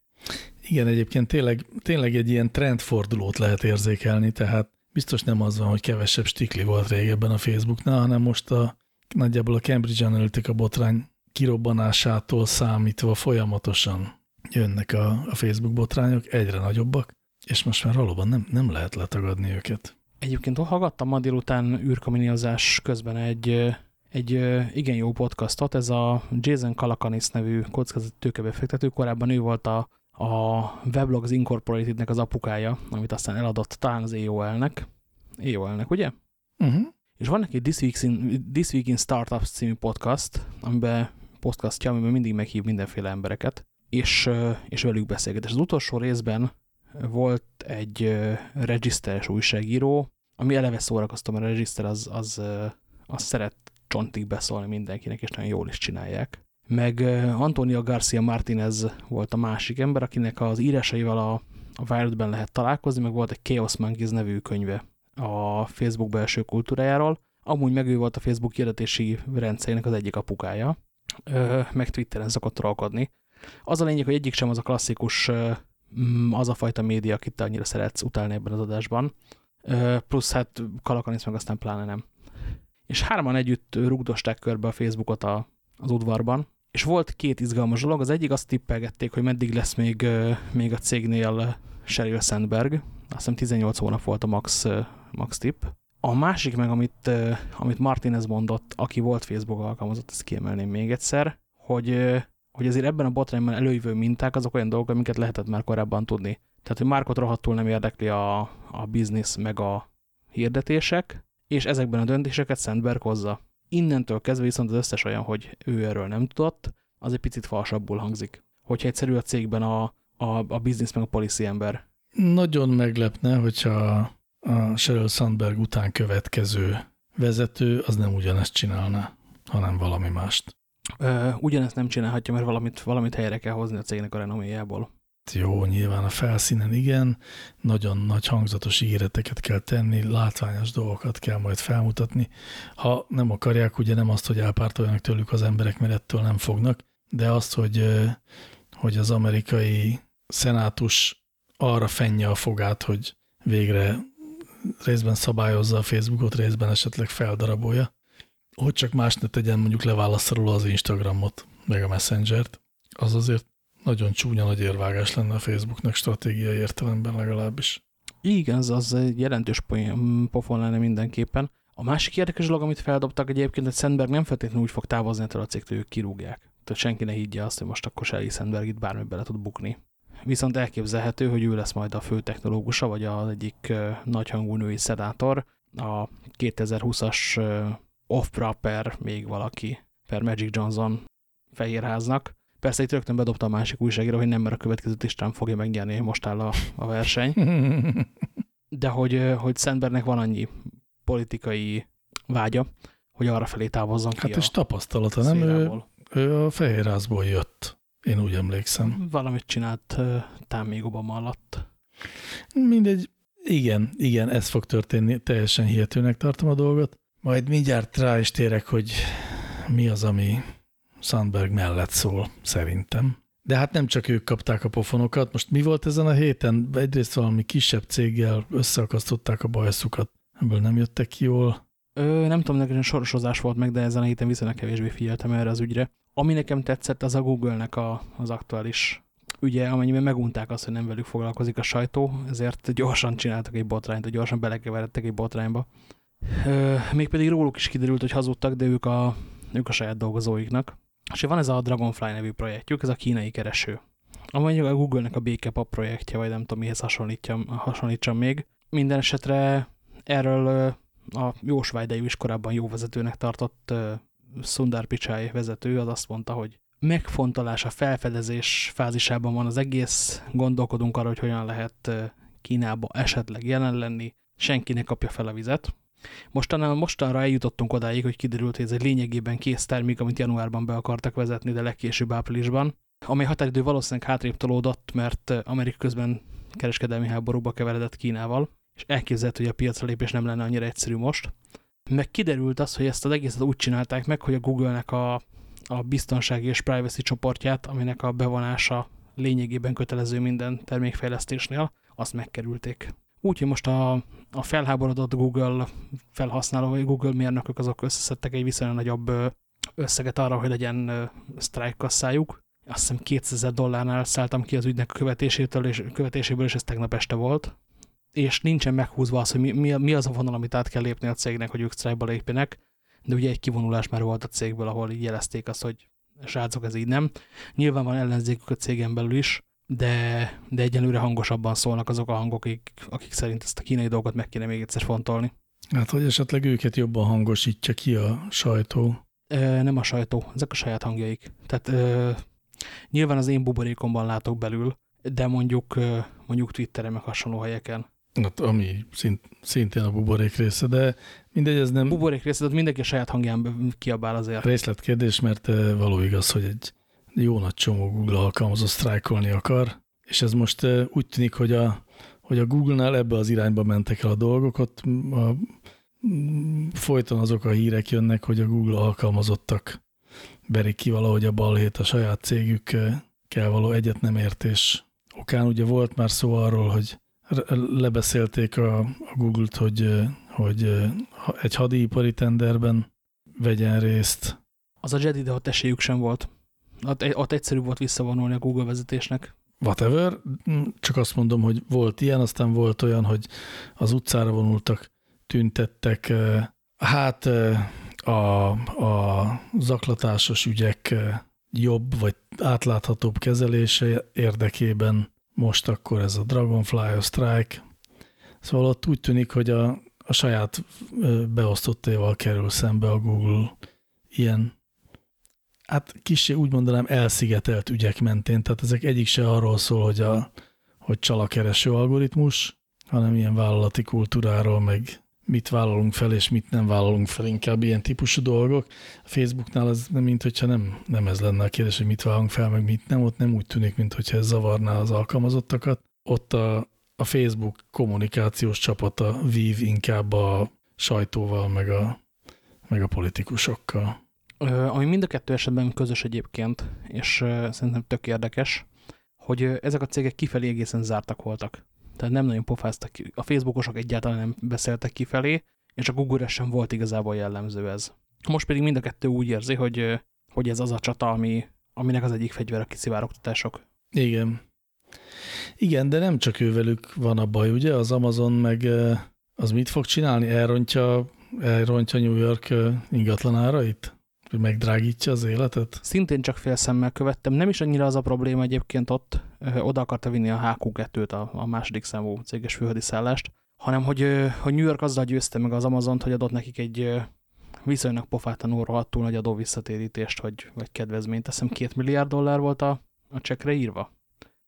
Igen, egyébként tényleg, tényleg egy ilyen trendfordulót lehet érzékelni, tehát biztos nem az van, hogy kevesebb stikli volt régebben a Facebooknál, hanem most a, nagyjából a Cambridge Analytica botrány kirobbanásától számítva folyamatosan jönnek a, a Facebook botrányok, egyre nagyobbak, és most már valóban nem, nem lehet letagadni őket. Egyébként hallgattam ma délután űrkaminiozás közben egy, egy igen jó podcastot, ez a Jason Kalakanis nevű kockázati tőkebefektető, korábban ő volt a, a Weblogs Incorporated-nek az apukája, amit aztán eladott talán az AOL-nek. AOL-nek, ugye? Uh mhm. -huh. És van neki This Week in, This Week in Startups című podcast, amiben podcastja, amiben mindig meghív mindenféle embereket, és, és velük beszélget. És az utolsó részben volt egy regiszteres újságíró, ami eleve szórakoztam, mert a regiszter az, az, az szeret csontig beszólni mindenkinek, és nagyon jól is csinálják. Meg Antonio Garcia Martinez volt a másik ember, akinek az írásaival a, a Wired-ben lehet találkozni, meg volt egy Chaos Monkeys nevű könyve a Facebook belső kultúrájáról. Amúgy meg ő volt a Facebook hirdetési rendszerének az egyik apukája, meg Twitteren szokott trollkodni. Az a lényeg, hogy egyik sem az a klasszikus, az a fajta média, akit te annyira szeretsz utálni ebben az adásban. Plusz hát Kalakanis meg aztán pláne nem. És hárman együtt rugdosták körbe a Facebookot a, az udvarban, és volt két izgalmas dolog. Az egyik azt tippelgették, hogy meddig lesz még, még a cégnél Sheryl Sandberg. Azt hiszem 18 hónap volt a max, max tipp. A másik meg, amit, amit Martinez mondott, aki volt Facebook alkalmazott, ezt kiemelném még egyszer, hogy, hogy azért ebben a botrányban előjövő minták azok olyan dolgok, amiket lehetett már korábban tudni. Tehát, hogy Márkot rohadtul nem érdekli a, a biznisz meg a hirdetések, és ezekben a döntéseket Sandberg hozza. Innentől kezdve viszont az összes olyan, hogy ő erről nem tudott, az egy picit falsabbul hangzik. Hogyha egyszerű a cégben a, a, a biznisz meg a policy ember. Nagyon meglepne, hogyha a Sheryl Sandberg után következő vezető az nem ugyanezt csinálna, hanem valami mást. Ö, ugyanezt nem csinálhatja, mert valamit, valamit helyre kell hozni a cégnek a renoméjából. Jó, nyilván a felszínen igen, nagyon nagy hangzatos ígéreteket kell tenni, látványos dolgokat kell majd felmutatni. Ha nem akarják, ugye nem azt, hogy elpártoljanak tőlük az emberek, mert ettől nem fognak, de azt, hogy, hogy az amerikai szenátus arra fenje a fogát, hogy végre részben szabályozza a Facebookot, részben esetleg feldarabolja, hogy csak más ne tegyen, mondjuk leválassza róla az Instagramot, meg a Messengert, az azért nagyon csúnya nagy érvágás lenne a Facebooknak stratégiai értelemben legalábbis. Igen, az, az egy jelentős pofon lenne mindenképpen. A másik érdekes dolog, amit feldobtak egyébként, hogy Sandberg nem feltétlenül úgy fog távozni ettől a cégtől, ők kirúgják. Tehát senki ne higgye azt, hogy most akkor Shelly Sandberg itt bármi bele tud bukni. Viszont elképzelhető, hogy ő lesz majd a fő technológusa, vagy az egyik nagyhangú női szedátor, a 2020-as uh, off per még valaki, per Magic Johnson fehérháznak. Persze itt rögtön bedobta a másik újságíró, hogy nem, mert a következő listán fogja megnyerni, most áll a, a verseny. De hogy, hogy Sandbergnek van annyi politikai vágya, hogy arra felé távozzon ki Hát és tapasztalata, nem? Ő, ő a Fehérházból jött, én úgy emlékszem. Valamit csinált tám még Obama alatt. Mindegy, igen, igen, ez fog történni, teljesen hihetőnek tartom a dolgot. Majd mindjárt rá is térek, hogy mi az, ami Sandberg mellett szól, szerintem. De hát nem csak ők kapták a pofonokat. Most mi volt ezen a héten? Egyrészt valami kisebb céggel összeakasztották a bajszukat. Ebből nem jöttek jól. Ö, nem tudom, nekem sorosozás volt meg, de ezen a héten viszonylag kevésbé figyeltem erre az ügyre. Ami nekem tetszett, az a Google-nek a, az aktuális ügye, amennyiben megunták azt, hogy nem velük foglalkozik a sajtó, ezért gyorsan csináltak egy botrányt, gyorsan belekeveredtek egy botrányba. Mégpedig róluk is kiderült, hogy hazudtak, de ők a, ők a saját dolgozóiknak. És van ez a Dragonfly nevű projektjük, ez a kínai kereső. Amely a Google-nek a Békepap projektje, vagy nem tudom mihez hasonlítsam még. Minden esetre erről a Jósvájdejű is korábban jó vezetőnek tartott Sundar Pichai vezető, az azt mondta, hogy megfontolás a felfedezés fázisában van az egész, gondolkodunk arra, hogy hogyan lehet Kínába esetleg jelen lenni, senki ne kapja fel a vizet. Mostanra, mostanra eljutottunk odáig, hogy kiderült, hogy ez egy lényegében kész termék, amit januárban be akartak vezetni, de legkésőbb áprilisban, amely határidő valószínűleg hátrébb tolódott, mert Amerika közben kereskedelmi háborúba keveredett Kínával, és elképzelhető, hogy a piacra lépés nem lenne annyira egyszerű most. Meg kiderült az, hogy ezt az egészet úgy csinálták meg, hogy a Google-nek a, a biztonsági és privacy csoportját, aminek a bevonása lényegében kötelező minden termékfejlesztésnél, azt megkerülték. Úgyhogy most a, a felháborodott Google felhasználó, vagy Google mérnökök azok összeszedtek egy viszonylag nagyobb összeget arra, hogy legyen strike kasszájuk. Azt hiszem 200 dollárnál szálltam ki az ügynek követésétől, és, követéséből, és ez tegnap este volt. És nincsen meghúzva az, hogy mi, mi, mi az a vonal, amit át kell lépni a cégnek, hogy ők strike-ba lépjenek. De ugye egy kivonulás már volt a cégből, ahol így jelezték azt, hogy srácok, ez így nem. Nyilván van ellenzékük a cégen belül is, de, de egyelőre hangosabban szólnak azok a hangok, akik, akik szerint ezt a kínai dolgot meg kéne még egyszer fontolni. Hát, hogy esetleg őket jobban hangosítja ki a sajtó. Ö, nem a sajtó, ezek a saját hangjaik. Tehát ö, nyilván az én buborékomban látok belül, de mondjuk, ö, mondjuk Twitteren meg hasonló helyeken. Hát, ami szint, szintén a buborék része, de mindegy, ez nem... Buborék része, tehát mindenki a saját hangján kiabál azért. Részletkérdés, mert való igaz, hogy egy jó nagy csomó Google alkalmazott sztrájkolni akar, és ez most úgy tűnik, hogy a, hogy a Google-nál ebbe az irányba mentek el a dolgok, ott a, folyton azok a hírek jönnek, hogy a Google alkalmazottak berik ki valahogy a balhét a saját cégük kell való egyet nem értés okán. Ugye volt már szó arról, hogy lebeszélték a, a Google-t, hogy, hogy egy hadipari tenderben vegyen részt. Az a Jedi, de ott esélyük sem volt. Ott, ott egyszerű volt visszavonulni a Google vezetésnek. Whatever, csak azt mondom, hogy volt ilyen, aztán volt olyan, hogy az utcára vonultak, tüntettek. Hát a, a zaklatásos ügyek jobb vagy átláthatóbb kezelése érdekében most akkor ez a Dragonfly, a Strike. Szóval ott úgy tűnik, hogy a, a saját beosztottéval kerül szembe a Google ilyen, hát kicsi úgy mondanám elszigetelt ügyek mentén, tehát ezek egyik se arról szól, hogy, a, hogy csal a kereső algoritmus, hanem ilyen vállalati kultúráról, meg mit vállalunk fel, és mit nem vállalunk fel, inkább ilyen típusú dolgok. A Facebooknál az nem, mint hogyha nem, nem ez lenne a kérdés, hogy mit vállalunk fel, meg mit nem, ott nem úgy tűnik, mint hogyha ez zavarná az alkalmazottakat. Ott a, a Facebook kommunikációs csapata vív inkább a sajtóval, meg a, meg a politikusokkal. Ami mind a kettő esetben közös egyébként, és szerintem tök érdekes, hogy ezek a cégek kifelé egészen zártak voltak tehát nem nagyon pofáztak ki. A Facebookosok egyáltalán nem beszéltek kifelé, és a google sem volt igazából jellemző ez. Most pedig mind a kettő úgy érzi, hogy, hogy ez az a csata, ami, aminek az egyik fegyver a kiszivárogtatások. Igen. Igen, de nem csak ővelük van a baj, ugye? Az Amazon meg az mit fog csinálni? Elrontja, elrontja New York ingatlanárait? hogy megdrágítja az életet? Szintén csak fél szemmel követtem. Nem is annyira az a probléma egyébként ott, oda akarta vinni a HQ2-t, a, a második számú céges főhadiszállást, hanem hogy, hogy New York azzal győzte meg az Amazont, hogy adott nekik egy viszonylag pofátlanul rohadtul nagy adó visszatérítést, vagy, vagy kedvezményt. Azt hiszem két milliárd dollár volt a, a csekre írva.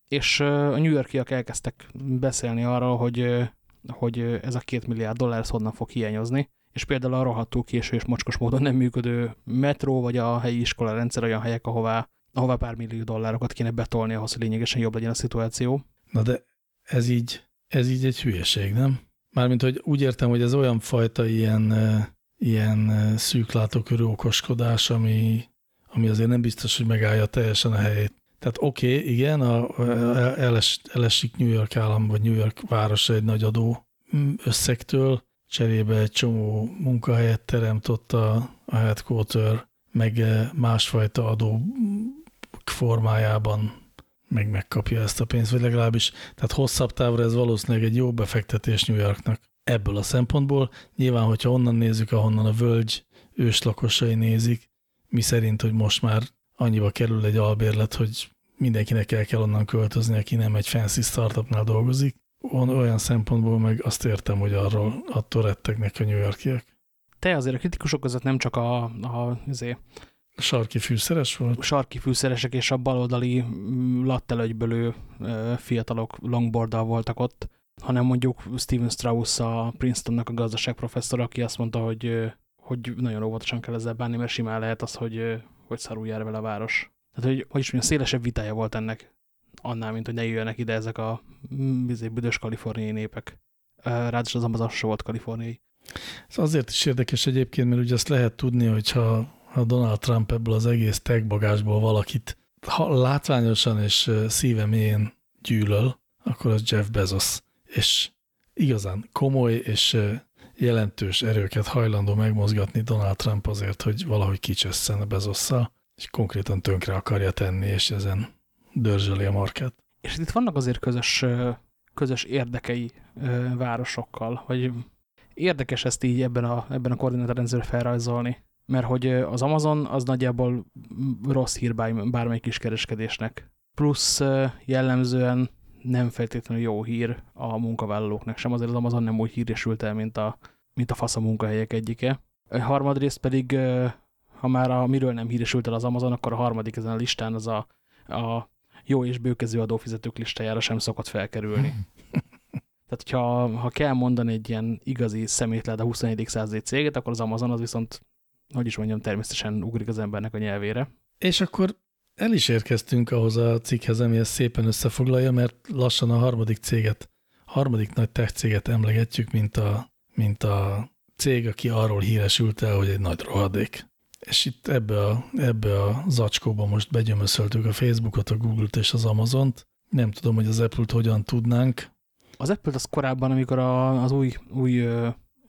És a New Yorkiak elkezdtek beszélni arról, hogy, hogy ez a két milliárd dollár honnan fog hiányozni, és például a rohadtul késő és mocskos módon nem működő metró, vagy a helyi iskola rendszer olyan helyek, ahová, ahová pár millió dollárokat kéne betolni ahhoz, hogy lényegesen jobb legyen a szituáció. Na de ez így, ez így egy hülyeség, nem? Mármint, hogy úgy értem, hogy ez olyan fajta ilyen, ilyen szűklátókörű okoskodás, ami, ami azért nem biztos, hogy megállja teljesen a helyét. Tehát oké, okay, igen, a, a, eles, elesik New York állam, vagy New York városa egy nagy adó összegtől, cserébe egy csomó munkahelyet teremt ott a, a headquarter, meg eh, másfajta adó formájában meg megkapja ezt a pénzt, vagy legalábbis, tehát hosszabb távra ez valószínűleg egy jó befektetés New Yorknak ebből a szempontból. Nyilván, hogyha onnan nézzük, ahonnan a völgy őslakosai nézik, mi szerint, hogy most már annyiba kerül egy albérlet, hogy mindenkinek el kell onnan költözni, aki nem egy fancy startupnál dolgozik, olyan szempontból meg azt értem, hogy arról attól rettegnek a New Yorkiek. Te azért a kritikusok között nem csak a, a, azért, sarki fűszeres volt? Sarki fűszeresek és a baloldali mm, lattelögybölő fiatalok longboarddal voltak ott, hanem mondjuk Steven Strauss, a Princetonnak a gazdaságprofesszor, aki azt mondta, hogy, hogy nagyon óvatosan kell ezzel bánni, mert simán lehet az, hogy, hogy szarul jár vele a város. Tehát, hogy, hogy is mondjam, szélesebb vitája volt ennek annál, mint hogy ne jöjjenek ide ezek a bizony, büdös kaliforniai népek. Ráadásul az Amazon volt kaliforniai. Ez azért is érdekes egyébként, mert ugye azt lehet tudni, hogyha ha Donald Trump ebből az egész tegbagásból valakit ha látványosan és szívemén gyűlöl, akkor az Jeff Bezos. És igazán komoly és jelentős erőket hajlandó megmozgatni Donald Trump azért, hogy valahogy kicsesszen a Bezosszal, és konkrétan tönkre akarja tenni, és ezen dörzsöli a markát. És itt vannak azért közös, közös érdekei városokkal, vagy érdekes ezt így ebben a, ebben a koordinátorrendszerre felrajzolni. Mert hogy az Amazon az nagyjából rossz hír bármelyik kiskereskedésnek. Plusz jellemzően nem feltétlenül jó hír a munkavállalóknak sem. Azért az Amazon nem úgy híresült el, mint a, mint a fasz a munkahelyek egyike. A harmadrészt pedig, ha már a, miről nem híresült el az Amazon, akkor a harmadik ezen a listán az a, a jó és bőkező adófizetők listájára sem szokott felkerülni. [LAUGHS] Tehát, hogyha ha kell mondani egy ilyen igazi szemétlet a 21. századi céget, akkor az Amazon az viszont, hogy is mondjam, természetesen ugrik az embernek a nyelvére. És akkor el is érkeztünk ahhoz a cikkhez, ami ezt szépen összefoglalja, mert lassan a harmadik céget, harmadik nagy tech céget emlegetjük, mint a, mint a cég, aki arról híresült el, hogy egy nagy rohadék. És itt ebbe a, ebbe a zacskóba most begyömöszöltük a Facebookot, a Google-t és az Amazont. Nem tudom, hogy az Apple-t hogyan tudnánk. Az Apple-t az korábban, amikor a, az új, új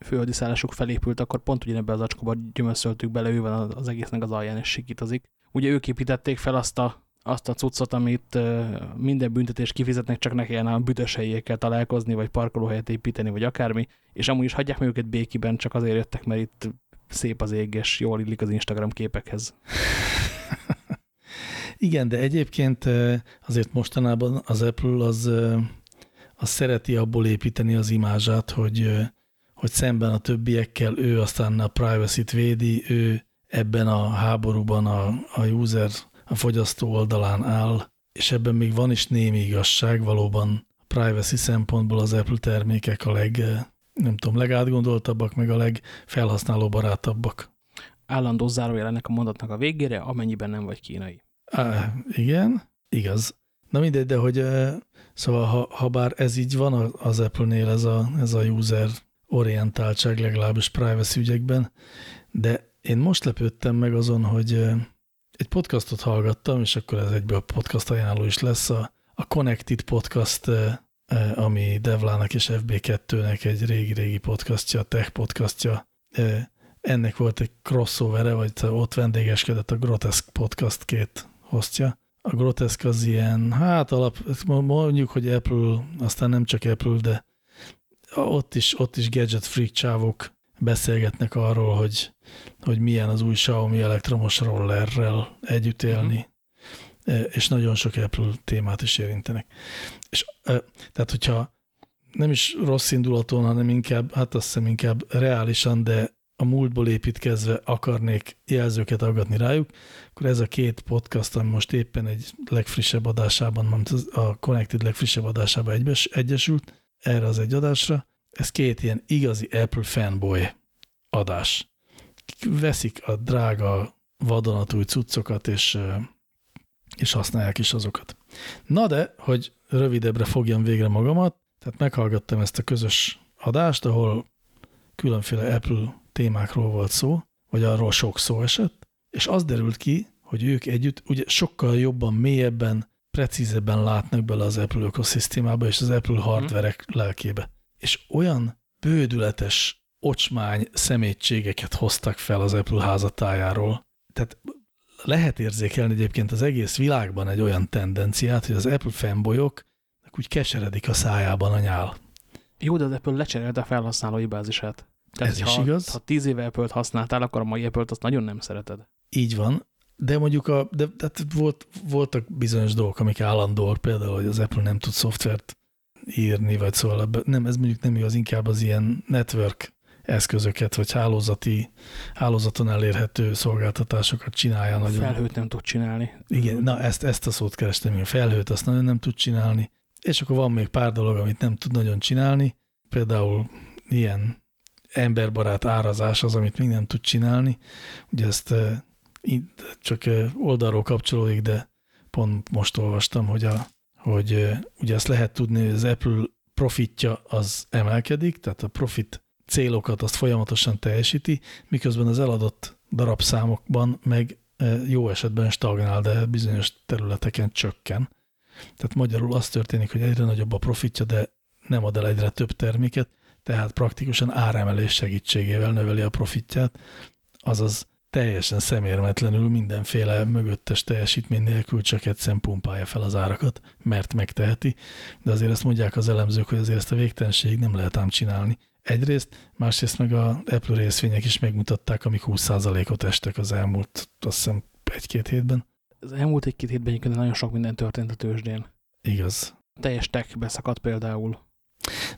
főhadiszállások felépült, akkor pont ugyanebbe az zacskóba gyömöszöltük bele, ő van az egésznek az alján, és sikítozik. Ugye ők építették fel azt a, azt a cuccot, amit minden büntetés kifizetnek, csak ne kelljen a büdös helyékkel találkozni, vagy parkolóhelyet építeni, vagy akármi, és amúgy is hagyják meg őket békiben, csak azért jöttek, mert itt szép az ég, és jól illik az Instagram képekhez. [LAUGHS] Igen, de egyébként azért mostanában az Apple az, az szereti abból építeni az imázsát, hogy, hogy szemben a többiekkel ő aztán a privacy-t védi, ő ebben a háborúban a, a user, a fogyasztó oldalán áll, és ebben még van is némi igazság, valóban privacy szempontból az Apple termékek a leg, nem tudom, legátgondoltabbak, meg a legfelhasználó barátabbak. Állandó zárójel ennek a mondatnak a végére, amennyiben nem vagy kínai. Á, igen, igaz. Na mindegy, de hogy szóval ha, ha bár ez így van az Apple-nél, ez a, ez a user orientáltság legalábbis privacy ügyekben, de én most lepődtem meg azon, hogy egy podcastot hallgattam, és akkor ez egyből podcast ajánló is lesz, a, a Connected Podcast, ami Devlának és FB2-nek egy régi-régi podcastja, tech podcastja. Ennek volt egy crossover vagy ott vendégeskedett a Grotesque Podcast két hostja. A Grotesque az ilyen, hát alap, mondjuk, hogy Apple, aztán nem csak Apple, de ott is, ott is gadget freak csávok beszélgetnek arról, hogy, hogy milyen az új Xiaomi elektromos rollerrel együtt élni, uh-huh. És nagyon sok Apple témát is érintenek. És tehát, hogyha nem is rossz indulaton, hanem inkább, hát azt hiszem inkább reálisan, de a múltból építkezve akarnék jelzőket aggatni rájuk, akkor ez a két podcast, ami most éppen egy legfrissebb adásában, a Connected legfrissebb adásában egyes, egyesült, erre az egy adásra, ez két ilyen igazi Apple fanboy adás. Veszik a drága vadonatúj cuccokat, és, és használják is azokat. Na de, hogy rövidebbre fogjam végre magamat, tehát meghallgattam ezt a közös adást, ahol különféle Apple témákról volt szó, vagy arról sok szó esett, és az derült ki, hogy ők együtt ugye sokkal jobban, mélyebben, precízebben látnak bele az Apple ökoszisztémába és az Apple hardverek lelkébe és olyan bődületes ocsmány szemétségeket hoztak fel az Apple házatájáról. Tehát lehet érzékelni egyébként az egész világban egy olyan tendenciát, hogy az Apple fanboyok úgy keseredik a szájában a nyál. Jó, de az Apple lecserélte a felhasználói bázisát. Tehát, Ez is ha, igaz. Ha tíz éve Apple-t használtál, akkor a mai Apple-t azt nagyon nem szereted. Így van, de mondjuk a, de, de volt, voltak bizonyos dolgok, amik állandóak, például, hogy az Apple nem tud szoftvert írni, vagy szóval nem, ez mondjuk nem igaz, inkább az ilyen network eszközöket, vagy hálózati, hálózaton elérhető szolgáltatásokat csinálja. A nagyon. felhőt nem tud csinálni. Igen, na ezt, ezt a szót kerestem, a felhőt azt nagyon nem tud csinálni, és akkor van még pár dolog, amit nem tud nagyon csinálni, például ilyen emberbarát árazás az, amit még nem tud csinálni. Ugye ezt csak oldalról kapcsolódik, de pont most olvastam, hogy a hogy ugye azt lehet tudni, hogy az Apple profitja az emelkedik, tehát a profit célokat azt folyamatosan teljesíti, miközben az eladott darabszámokban meg jó esetben stagnál, de bizonyos területeken csökken. Tehát magyarul az történik, hogy egyre nagyobb a profitja, de nem ad el egyre több terméket, tehát praktikusan áremelés segítségével növeli a profitját, azaz teljesen szemérmetlenül mindenféle mögöttes teljesítmény nélkül csak egyszerűen pumpálja fel az árakat, mert megteheti, de azért azt mondják az elemzők, hogy azért ezt a végtelenség nem lehet ám csinálni. Egyrészt, másrészt meg a Apple részvények is megmutatták, amik 20%-ot estek az elmúlt, azt hiszem, egy-két hétben. Az elmúlt egy-két hétben egyébként nagyon sok minden történt a tőzsdén. Igaz. Teljes tech beszakadt például.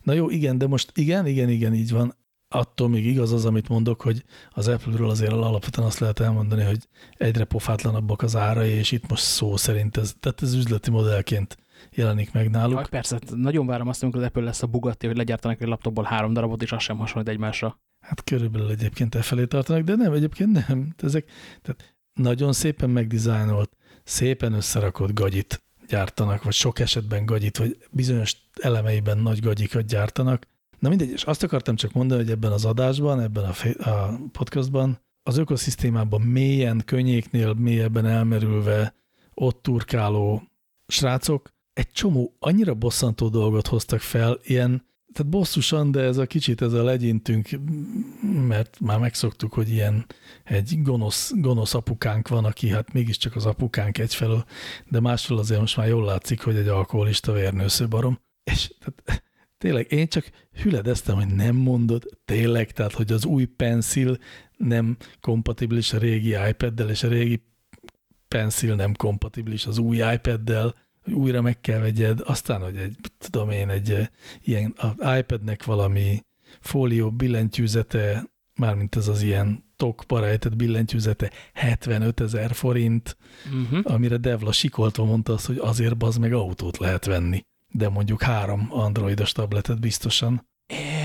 Na jó, igen, de most igen, igen, igen, így van attól még igaz az, amit mondok, hogy az Apple-ről azért alapvetően azt lehet elmondani, hogy egyre pofátlanabbak az árai, és itt most szó szerint ez, tehát ez üzleti modellként jelenik meg náluk. Aj, persze, nagyon várom azt, amikor az Apple lesz a Bugatti, hogy legyártanak egy laptopból három darabot, és az sem hasonlít egymásra. Hát körülbelül egyébként e felé tartanak, de nem, egyébként nem. Ezek, tehát nagyon szépen megdizájnolt, szépen összerakott gagyit gyártanak, vagy sok esetben gagyit, vagy bizonyos elemeiben nagy gagyikat gyártanak. Na mindegy, és azt akartam csak mondani, hogy ebben az adásban, ebben a, a podcastban az ökoszisztémában mélyen, könnyéknél mélyebben elmerülve ott turkáló srácok egy csomó annyira bosszantó dolgot hoztak fel, ilyen, tehát bosszusan, de ez a kicsit ez a legyintünk, mert már megszoktuk, hogy ilyen egy gonosz, gonosz apukánk van, aki hát mégiscsak az apukánk egyfelől, de másfelől azért most már jól látszik, hogy egy alkoholista vérnősző barom. És tehát, tényleg én csak hüledeztem, hogy nem mondod, tényleg, tehát hogy az új Pencil nem kompatibilis a régi iPad-del, és a régi Pencil nem kompatibilis az új iPad-del, hogy újra meg kell vegyed, aztán, hogy egy, tudom én, egy ilyen iPad-nek valami fólió billentyűzete, mármint ez az ilyen tokba rejtett billentyűzete 75 ezer forint, uh mhm. -huh. amire Devla sikoltva mondta azt, hogy azért bazd meg autót lehet venni, de mondjuk három androidos tabletet biztosan.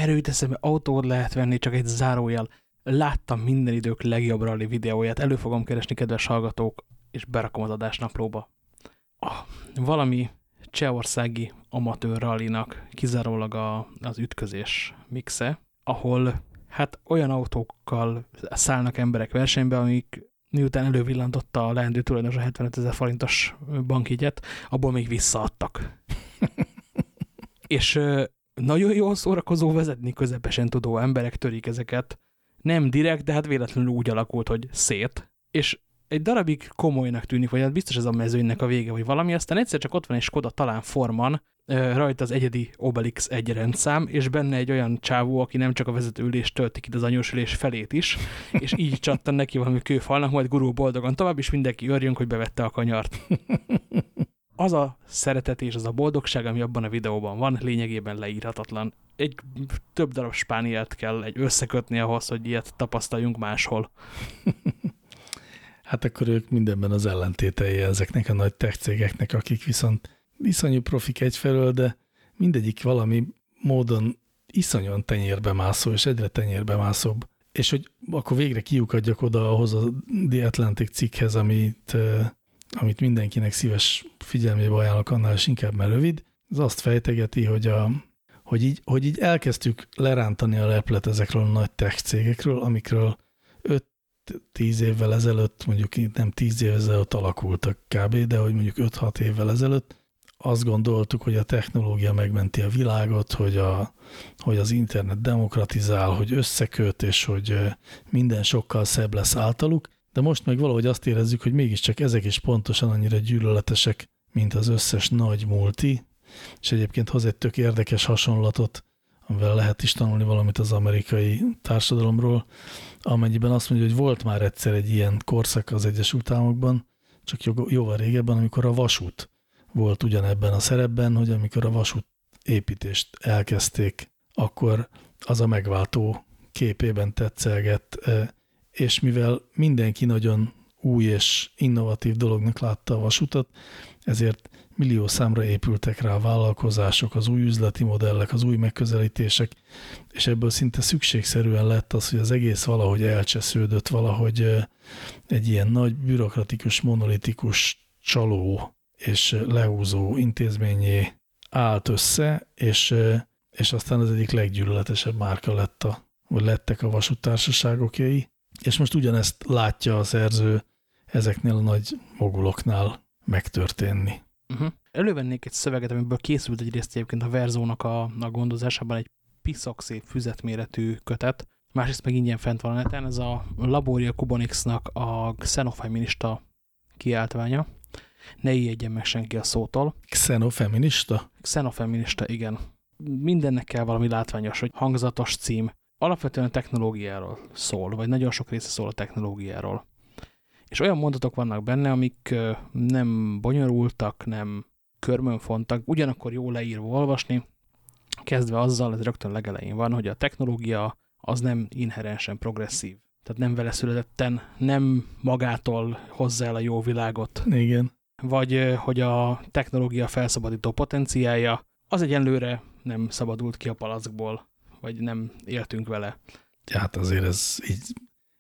Erről eszembe, autót lehet venni, csak egy zárójel. Láttam minden idők legjobb rally videóját, elő fogom keresni, kedves hallgatók, és berakom az adásnaplóba valami csehországi amatőr rallinak kizárólag a, az ütközés mixe, ahol hát olyan autókkal szállnak emberek versenybe, amik miután elővillantotta a leendő tulajdonos a 75 ezer forintos bankjegyet, abból még visszaadtak. És nagyon jól szórakozó vezetni közepesen tudó emberek törik ezeket. Nem direkt, de hát véletlenül úgy alakult, hogy szét. És egy darabig komolynak tűnik, vagy hát biztos ez a mezőnynek a vége, vagy valami, aztán egyszer csak ott van egy Skoda talán Forman, rajta az egyedi Obelix egy rendszám, és benne egy olyan csávó, aki nem csak a vezetőülést tölti ki, de az anyósülés felét is, és így [LAUGHS] csattan neki valami kőfalnak, majd gurul boldogan tovább, és mindenki örjünk, hogy bevette a kanyart. [LAUGHS] Az a szeretet és az a boldogság, ami abban a videóban van, lényegében leírhatatlan. Egy több darab spánielt kell egy összekötni ahhoz, hogy ilyet tapasztaljunk máshol. [LAUGHS] hát akkor ők mindenben az ellentétei ezeknek a nagy tech cégeknek, akik viszont iszonyú profik egyfelől, de mindegyik valami módon iszonyan tenyérbe mászó, és egyre tenyérbe mászóbb. És hogy akkor végre kiukadjak oda ahhoz a The Atlantic cikkhez, amit, amit mindenkinek szíves figyelmébe ajánlok, annál is inkább, mert rövid. Ez azt fejtegeti, hogy, a, hogy, így, hogy így elkezdtük lerántani a leplet ezekről a nagy tech cégekről, amikről tíz évvel ezelőtt, mondjuk nem tíz évvel ezelőtt alakultak kb., de hogy mondjuk 5-6 évvel ezelőtt azt gondoltuk, hogy a technológia megmenti a világot, hogy, a, hogy az internet demokratizál, hogy összeköt, és hogy minden sokkal szebb lesz általuk, de most meg valahogy azt érezzük, hogy mégiscsak ezek is pontosan annyira gyűlöletesek, mint az összes nagy multi, és egyébként hoz egy tök érdekes hasonlatot, amivel lehet is tanulni valamit az amerikai társadalomról, amennyiben azt mondja, hogy volt már egyszer egy ilyen korszak az Egyesült Államokban, csak jóval régebben, amikor a vasút volt ugyanebben a szerepben, hogy amikor a vasút építést elkezdték, akkor az a megváltó képében tetszelgett, e, és mivel mindenki nagyon új és innovatív dolognak látta a vasutat, ezért millió számra épültek rá a vállalkozások, az új üzleti modellek, az új megközelítések, és ebből szinte szükségszerűen lett az, hogy az egész valahogy elcsesződött, valahogy egy ilyen nagy, bürokratikus, monolitikus csaló és lehúzó intézményé állt össze, és, és aztán az egyik leggyűlöletesebb márka lett a, vagy lettek a vasútársaságokéi, és most ugyanezt látja a szerző ezeknél a nagy moguloknál megtörténni. Uh -huh. Elővennék egy szöveget, amiből készült egy részt egyébként a Verzónak a, a gondozásában egy piszok szép füzetméretű kötet, másrészt meg ingyen fent van a neten, ez a Laboria Kubonixnak a xenofeminista kiáltványa. Ne ijedjen meg senki a szótól. Xenofeminista? Xenofeminista, igen. Mindennek kell valami látványos, hogy hangzatos cím. Alapvetően a technológiáról szól, vagy nagyon sok része szól a technológiáról. És olyan mondatok vannak benne, amik nem bonyolultak, nem körmönfontak, ugyanakkor jó leírva olvasni, kezdve azzal, ez rögtön legelején van, hogy a technológia az nem inherensen progresszív. Tehát nem vele születetten, nem magától hozzá el a jó világot. Igen. Vagy hogy a technológia felszabadító potenciája az egyenlőre nem szabadult ki a palackból, vagy nem éltünk vele. Hát azért ez így,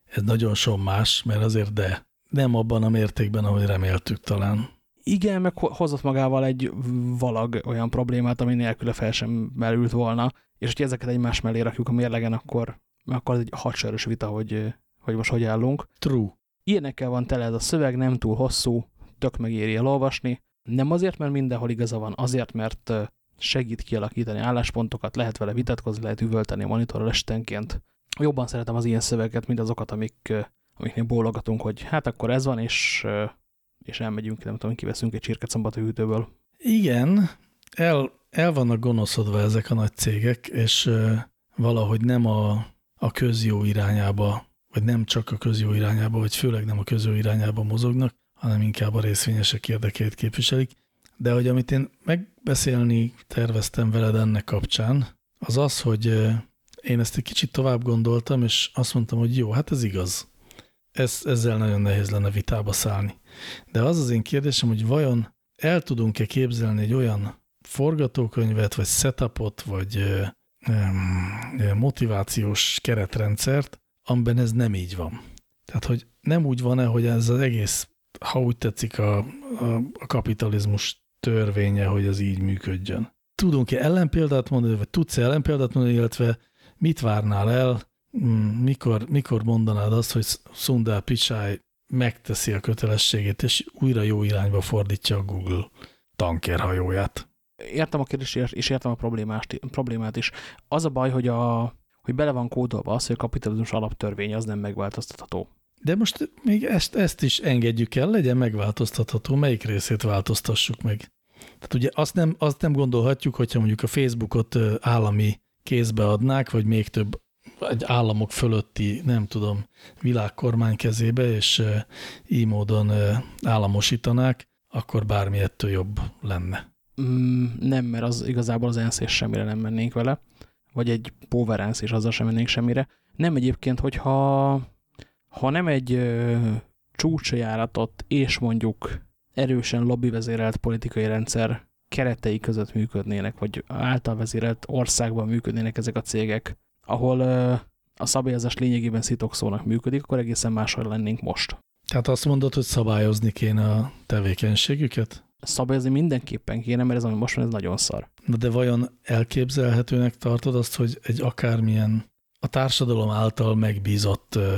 ez nagyon sommás, mert azért de nem abban a mértékben, ahogy reméltük talán. Igen, meg hozott magával egy valag olyan problémát, ami nélküle fel sem merült volna, és hogyha ezeket egymás mellé rakjuk a mérlegen, akkor, akkor ez egy hadseres vita, hogy, hogy most hogy állunk. True. Ilyenekkel van tele ez a szöveg, nem túl hosszú, tök megéri elolvasni. Nem azért, mert mindenhol igaza van, azért, mert segít kialakítani álláspontokat, lehet vele vitatkozni, lehet üvölteni a monitorral estenként. Jobban szeretem az ilyen szöveget, mint azokat, amik, amiknél bólogatunk, hogy hát akkor ez van, és, és elmegyünk, nem tudom, kiveszünk egy csirkecombat a hűtőből. Igen, el, el vannak gonoszodva ezek a nagy cégek, és valahogy nem a, a közjó irányába, vagy nem csak a közjó irányába, vagy főleg nem a közjó irányába mozognak, hanem inkább a részvényesek érdekét képviselik. De hogy amit én megbeszélni terveztem veled ennek kapcsán, az az, hogy én ezt egy kicsit tovább gondoltam, és azt mondtam, hogy jó, hát ez igaz. Ez, ezzel nagyon nehéz lenne vitába szállni. De az az én kérdésem, hogy vajon el tudunk-e képzelni egy olyan forgatókönyvet, vagy setupot, vagy motivációs keretrendszert, amiben ez nem így van. Tehát, hogy nem úgy van-e, hogy ez az egész, ha úgy tetszik, a, a, a kapitalizmus törvénye, hogy ez így működjön. Tudunk-e ellenpéldát mondani, vagy tudsz -e ellenpéldát mondani, illetve mit várnál el, mikor, mikor mondanád azt, hogy Sundar Pichai megteszi a kötelességét, és újra jó irányba fordítja a Google tankerhajóját. Értem a kérdést, és értem a problémást, problémát is. Az a baj, hogy, a, hogy bele van kódolva az, hogy a kapitalizmus alaptörvény az nem megváltoztatható. De most még ezt, ezt is engedjük el, legyen megváltoztatható, melyik részét változtassuk meg. Tehát ugye azt nem, azt nem gondolhatjuk, hogyha mondjuk a Facebookot állami kézbe adnák, vagy még több egy államok fölötti, nem tudom, világkormány kezébe, és így módon államosítanák, akkor bármi ettől jobb lenne. Mm, nem, mert az igazából az ENSZ semmire nem mennénk vele, vagy egy power ENSZ és azzal sem mennénk semmire. Nem egyébként, hogyha ha nem egy ö, csúcsjáratot és mondjuk erősen lobbyvezérelt politikai rendszer keretei között működnének, vagy által vezérelt országban működnének ezek a cégek, ahol a szabályozás lényegében szitokszónak működik, akkor egészen máshol lennénk most. Tehát azt mondod, hogy szabályozni kéne a tevékenységüket? Szabályozni mindenképpen kéne, mert ez, ami most van, ez nagyon szar. Na de vajon elképzelhetőnek tartod azt, hogy egy akármilyen a társadalom által megbízott ö,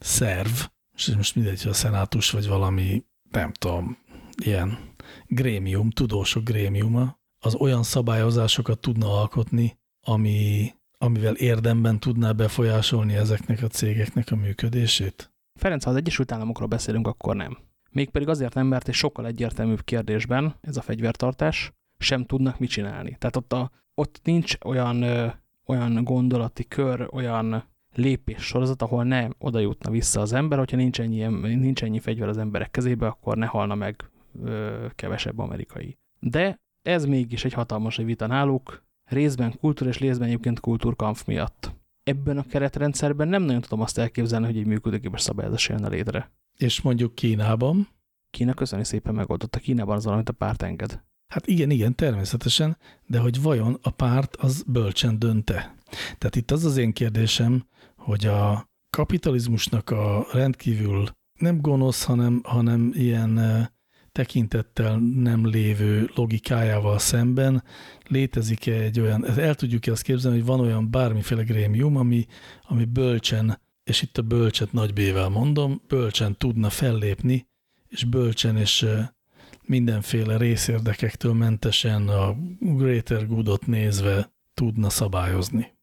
szerv, és most mindegy, hogy a szenátus vagy valami, nem tudom, ilyen grémium, tudósok grémiuma, az olyan szabályozásokat tudna alkotni, ami, amivel érdemben tudná befolyásolni ezeknek a cégeknek a működését? Ferenc, ha az Egyesült Államokról beszélünk, akkor nem. Mégpedig azért nem, mert egy sokkal egyértelműbb kérdésben, ez a fegyvertartás, sem tudnak mit csinálni. Tehát ott, a, ott nincs olyan, ö, olyan gondolati kör, olyan lépés sorozat, ahol ne oda jutna vissza az ember, hogyha nincs ennyi, nincs ennyi fegyver az emberek kezébe, akkor ne halna meg ö, kevesebb amerikai. De ez mégis egy hatalmas vita náluk, részben kultúr és részben egyébként kultúrkampf miatt. Ebben a keretrendszerben nem nagyon tudom azt elképzelni, hogy egy működőképes szabályozás jönne létre. És mondjuk Kínában? Kína köszöni szépen megoldotta. Kínában az valamit a párt enged. Hát igen, igen, természetesen, de hogy vajon a párt az bölcsen dönte? Tehát itt az az én kérdésem, hogy a kapitalizmusnak a rendkívül nem gonosz, hanem, hanem ilyen tekintettel nem lévő logikájával szemben létezik-e egy olyan, el tudjuk -e azt képzelni, hogy van olyan bármiféle grémium, ami, ami bölcsen, és itt a bölcset nagy B-vel mondom, bölcsen tudna fellépni, és bölcsen és mindenféle részérdekektől mentesen a greater goodot nézve tudna szabályozni.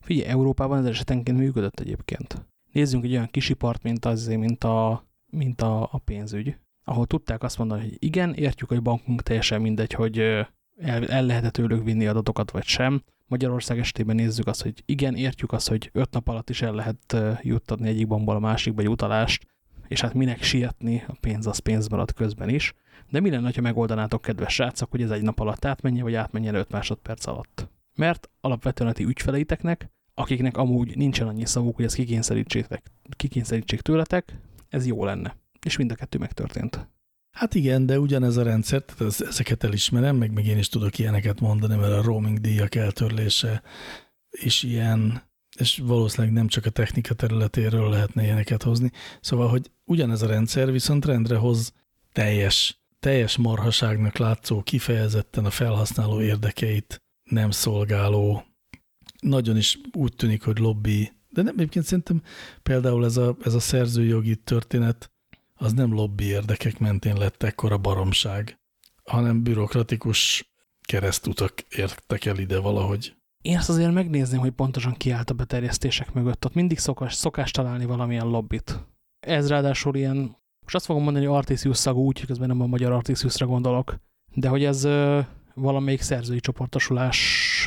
Figyelj, Európában ez esetenként működött egyébként. Nézzünk egy olyan kisipart, mint, az, mint, a, mint a, a pénzügy, ahol tudták azt mondani, hogy igen, értjük, hogy bankunk teljesen mindegy, hogy el, el lehet tőlük vinni adatokat, vagy sem. Magyarország esetében nézzük azt, hogy igen, értjük azt, hogy öt nap alatt is el lehet juttatni egyik bankból a másikba egy utalást, és hát minek sietni, a pénz az pénz marad közben is. De mi lenne, ha megoldanátok, kedves srácok, hogy ez egy nap alatt átmenje, vagy átmenjen 5 másodperc alatt? Mert alapvetően a ti ügyfeleiteknek akiknek amúgy nincsen annyi szavuk, hogy ezt kikényszerítsék, kikényszerítsék tőletek, ez jó lenne. És mind a kettő megtörtént. Hát igen, de ugyanez a rendszer, tehát ezeket elismerem, meg, meg én is tudok ilyeneket mondani, mert a roaming díjak eltörlése is ilyen, és valószínűleg nem csak a technika területéről lehetne ilyeneket hozni. Szóval, hogy ugyanez a rendszer viszont rendre hoz teljes, teljes marhaságnak látszó, kifejezetten a felhasználó érdekeit nem szolgáló, nagyon is úgy tűnik, hogy lobby, de nem, egyébként szerintem például ez a, ez a szerzőjogi történet, az nem lobby érdekek mentén lett ekkora baromság, hanem bürokratikus keresztutak értek el ide valahogy. Én azt azért megnézném, hogy pontosan kiállt a beterjesztések mögött. Ott mindig szokás, szokás találni valamilyen lobbit. Ez ráadásul ilyen, most azt fogom mondani, hogy Artisius szagú, úgy, közben nem a magyar Artisiusra gondolok, de hogy ez ö, valamelyik szerzői csoportosulás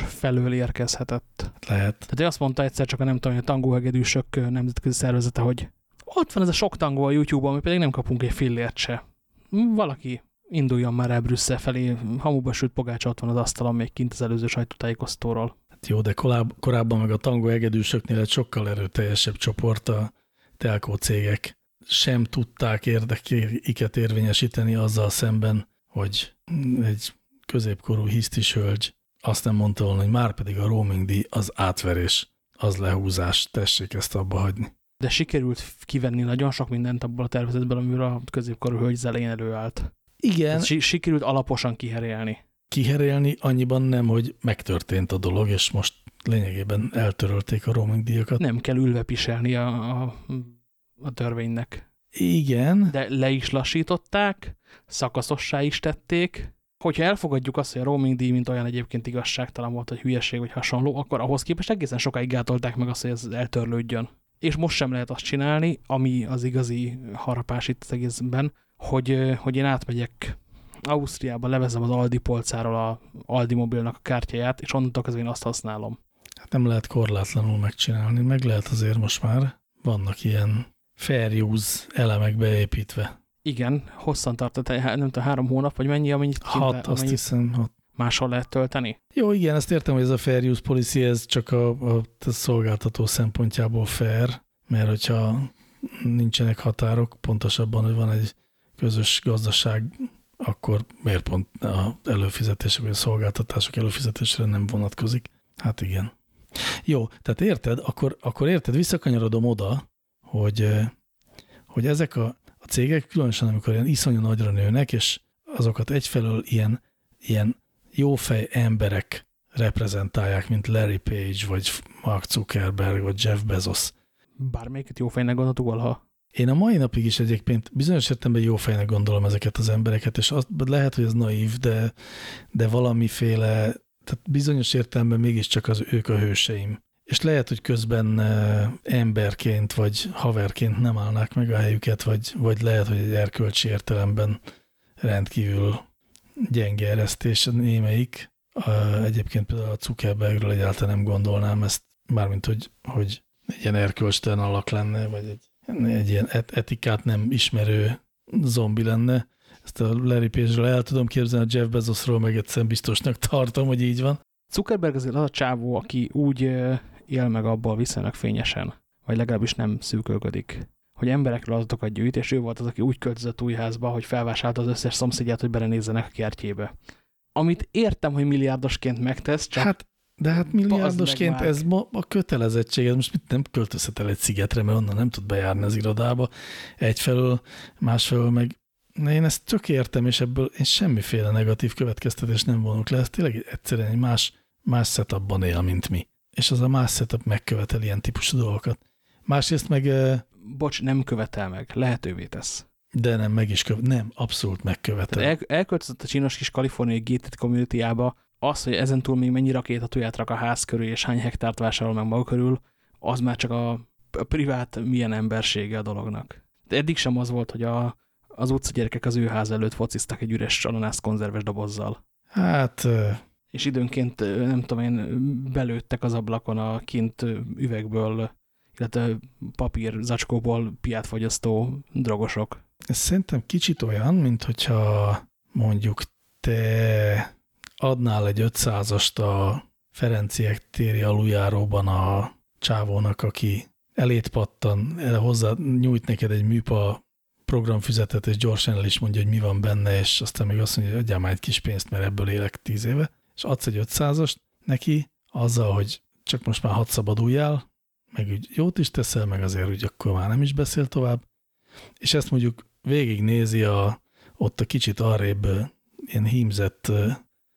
felől érkezhetett. Lehet. Tehát ő azt mondta egyszer, csak a nem tudom, hogy a tangóhegedűsök nemzetközi szervezete, hogy ott van ez a sok tangó a YouTube-on, mi pedig nem kapunk egy fillért se. Valaki induljon már el Brüsszel felé, hamuba sült pogácsa ott van az asztalon még kint az előző sajtótájékoztóról. Hát jó, de korábban meg a tangó egedűsöknél egy sokkal erőteljesebb csoport a telkó cégek sem tudták érdekeiket érvényesíteni azzal szemben, hogy egy középkorú hisztis hölgy azt nem mondta volna, hogy már pedig a roaming díj az átverés, az lehúzás, tessék ezt abba hagyni de sikerült kivenni nagyon sok mindent abból a tervezetből, amiről a középkorú hölgy elején előállt. Igen. Si sikerült alaposan kiherélni. Kiherélni annyiban nem, hogy megtörtént a dolog, és most lényegében eltörölték a roaming díjakat. Nem kell ülve piselni a, a, a törvénynek. Igen. De le is lassították, szakaszossá is tették. Hogyha elfogadjuk azt, hogy a roaming díj, mint olyan egyébként igazságtalan volt, hogy hülyeség vagy hasonló, akkor ahhoz képest egészen sokáig gátolták meg azt, hogy ez eltörlődjön és most sem lehet azt csinálni, ami az igazi harapás itt az egészben, hogy, hogy én átmegyek Ausztriába, levezem az Aldi polcáról a Aldi mobilnak a kártyáját, és onnantól kezdve én azt használom. Hát nem lehet korlátlanul megcsinálni, meg lehet azért most már. Vannak ilyen fair use elemek beépítve. Igen, hosszan tart, nem tudom, három hónap, vagy mennyi, amennyit hat, azt hiszem, hat máshol lehet tölteni? Jó, igen, ezt értem, hogy ez a fair use policy, ez csak a, a, szolgáltató szempontjából fair, mert hogyha nincsenek határok, pontosabban, hogy van egy közös gazdaság, akkor miért pont a előfizetések vagy a szolgáltatások előfizetésre nem vonatkozik? Hát igen. Jó, tehát érted, akkor, akkor érted, visszakanyarodom oda, hogy, hogy ezek a, a cégek, különösen amikor ilyen iszonyú nagyra nőnek, és azokat egyfelől ilyen, ilyen jófej emberek reprezentálják, mint Larry Page, vagy Mark Zuckerberg, vagy Jeff Bezos. Bármelyiket jófejnek gondoltuk valaha? Én a mai napig is egyébként bizonyos értelemben jófejnek gondolom ezeket az embereket, és azt lehet, hogy ez naív, de, de valamiféle, tehát bizonyos értelemben mégiscsak az ők a hőseim. És lehet, hogy közben emberként vagy haverként nem állnák meg a helyüket, vagy, vagy lehet, hogy egy erkölcsi értelemben rendkívül gyenge eresztés némelyik. Egyébként például a Zuckerbergről egyáltalán nem gondolnám ezt, mármint, hogy, hogy egy ilyen erkölcstelen alak lenne, vagy egy, egy ilyen etikát nem ismerő zombi lenne. Ezt a Larry Page-ről el tudom képzelni, a Jeff Bezosról meg egyszerűen biztosnak tartom, hogy így van. Zuckerberg azért az a csávó, aki úgy él meg abból viszonylag fényesen, vagy legalábbis nem szűkölködik, hogy emberekről adatokat gyűjt, és ő volt az, aki úgy költözött új házba, hogy felvásárolta az összes szomszédját, hogy belenézzenek a kertjébe. Amit értem, hogy milliárdosként megtesz, csak... Hát, de hát milliárdosként ez ma a kötelezettség, ez most mit nem költözhet el egy szigetre, mert onnan nem tud bejárni az irodába egyfelől, másfelől meg én ezt tök értem, és ebből én semmiféle negatív következtetés nem vonok le, ez tényleg egyszerűen egy más, más setupban él, mint mi. És az a más setup megkövetel ilyen típusú dolgokat. Másrészt meg bocs, nem követel meg, lehetővé tesz. De nem, meg is követ, nem, abszolút megkövetel. el, elköltözött a csinos kis kaliforniai gated community az, hogy ezen túl még mennyi rakétatuját rak a ház körül, és hány hektárt vásárol meg maga körül, az már csak a, a privát milyen embersége a dolognak. De eddig sem az volt, hogy a, az utcagyerekek az ő ház előtt fociztak egy üres ananász konzerves dobozzal. Hát... És időnként, nem tudom én, belőttek az ablakon a kint üvegből illetve papír zacskóból piátfogyasztó drogosok. Ez szerintem kicsit olyan, mint hogyha mondjuk te adnál egy 500-ast a Ferenciek téri aluljáróban a csávónak, aki elét pattan, hozzá nyújt neked egy műpa programfüzetet, és gyorsan el is mondja, hogy mi van benne, és aztán még azt mondja, hogy adjál már egy kis pénzt, mert ebből élek tíz éve, és adsz egy 500-ast neki, azzal, hogy csak most már hat szabaduljál, meg úgy jót is teszel, meg azért úgy akkor már nem is beszél tovább, és ezt mondjuk végignézi a, ott a kicsit arrébb ilyen hímzett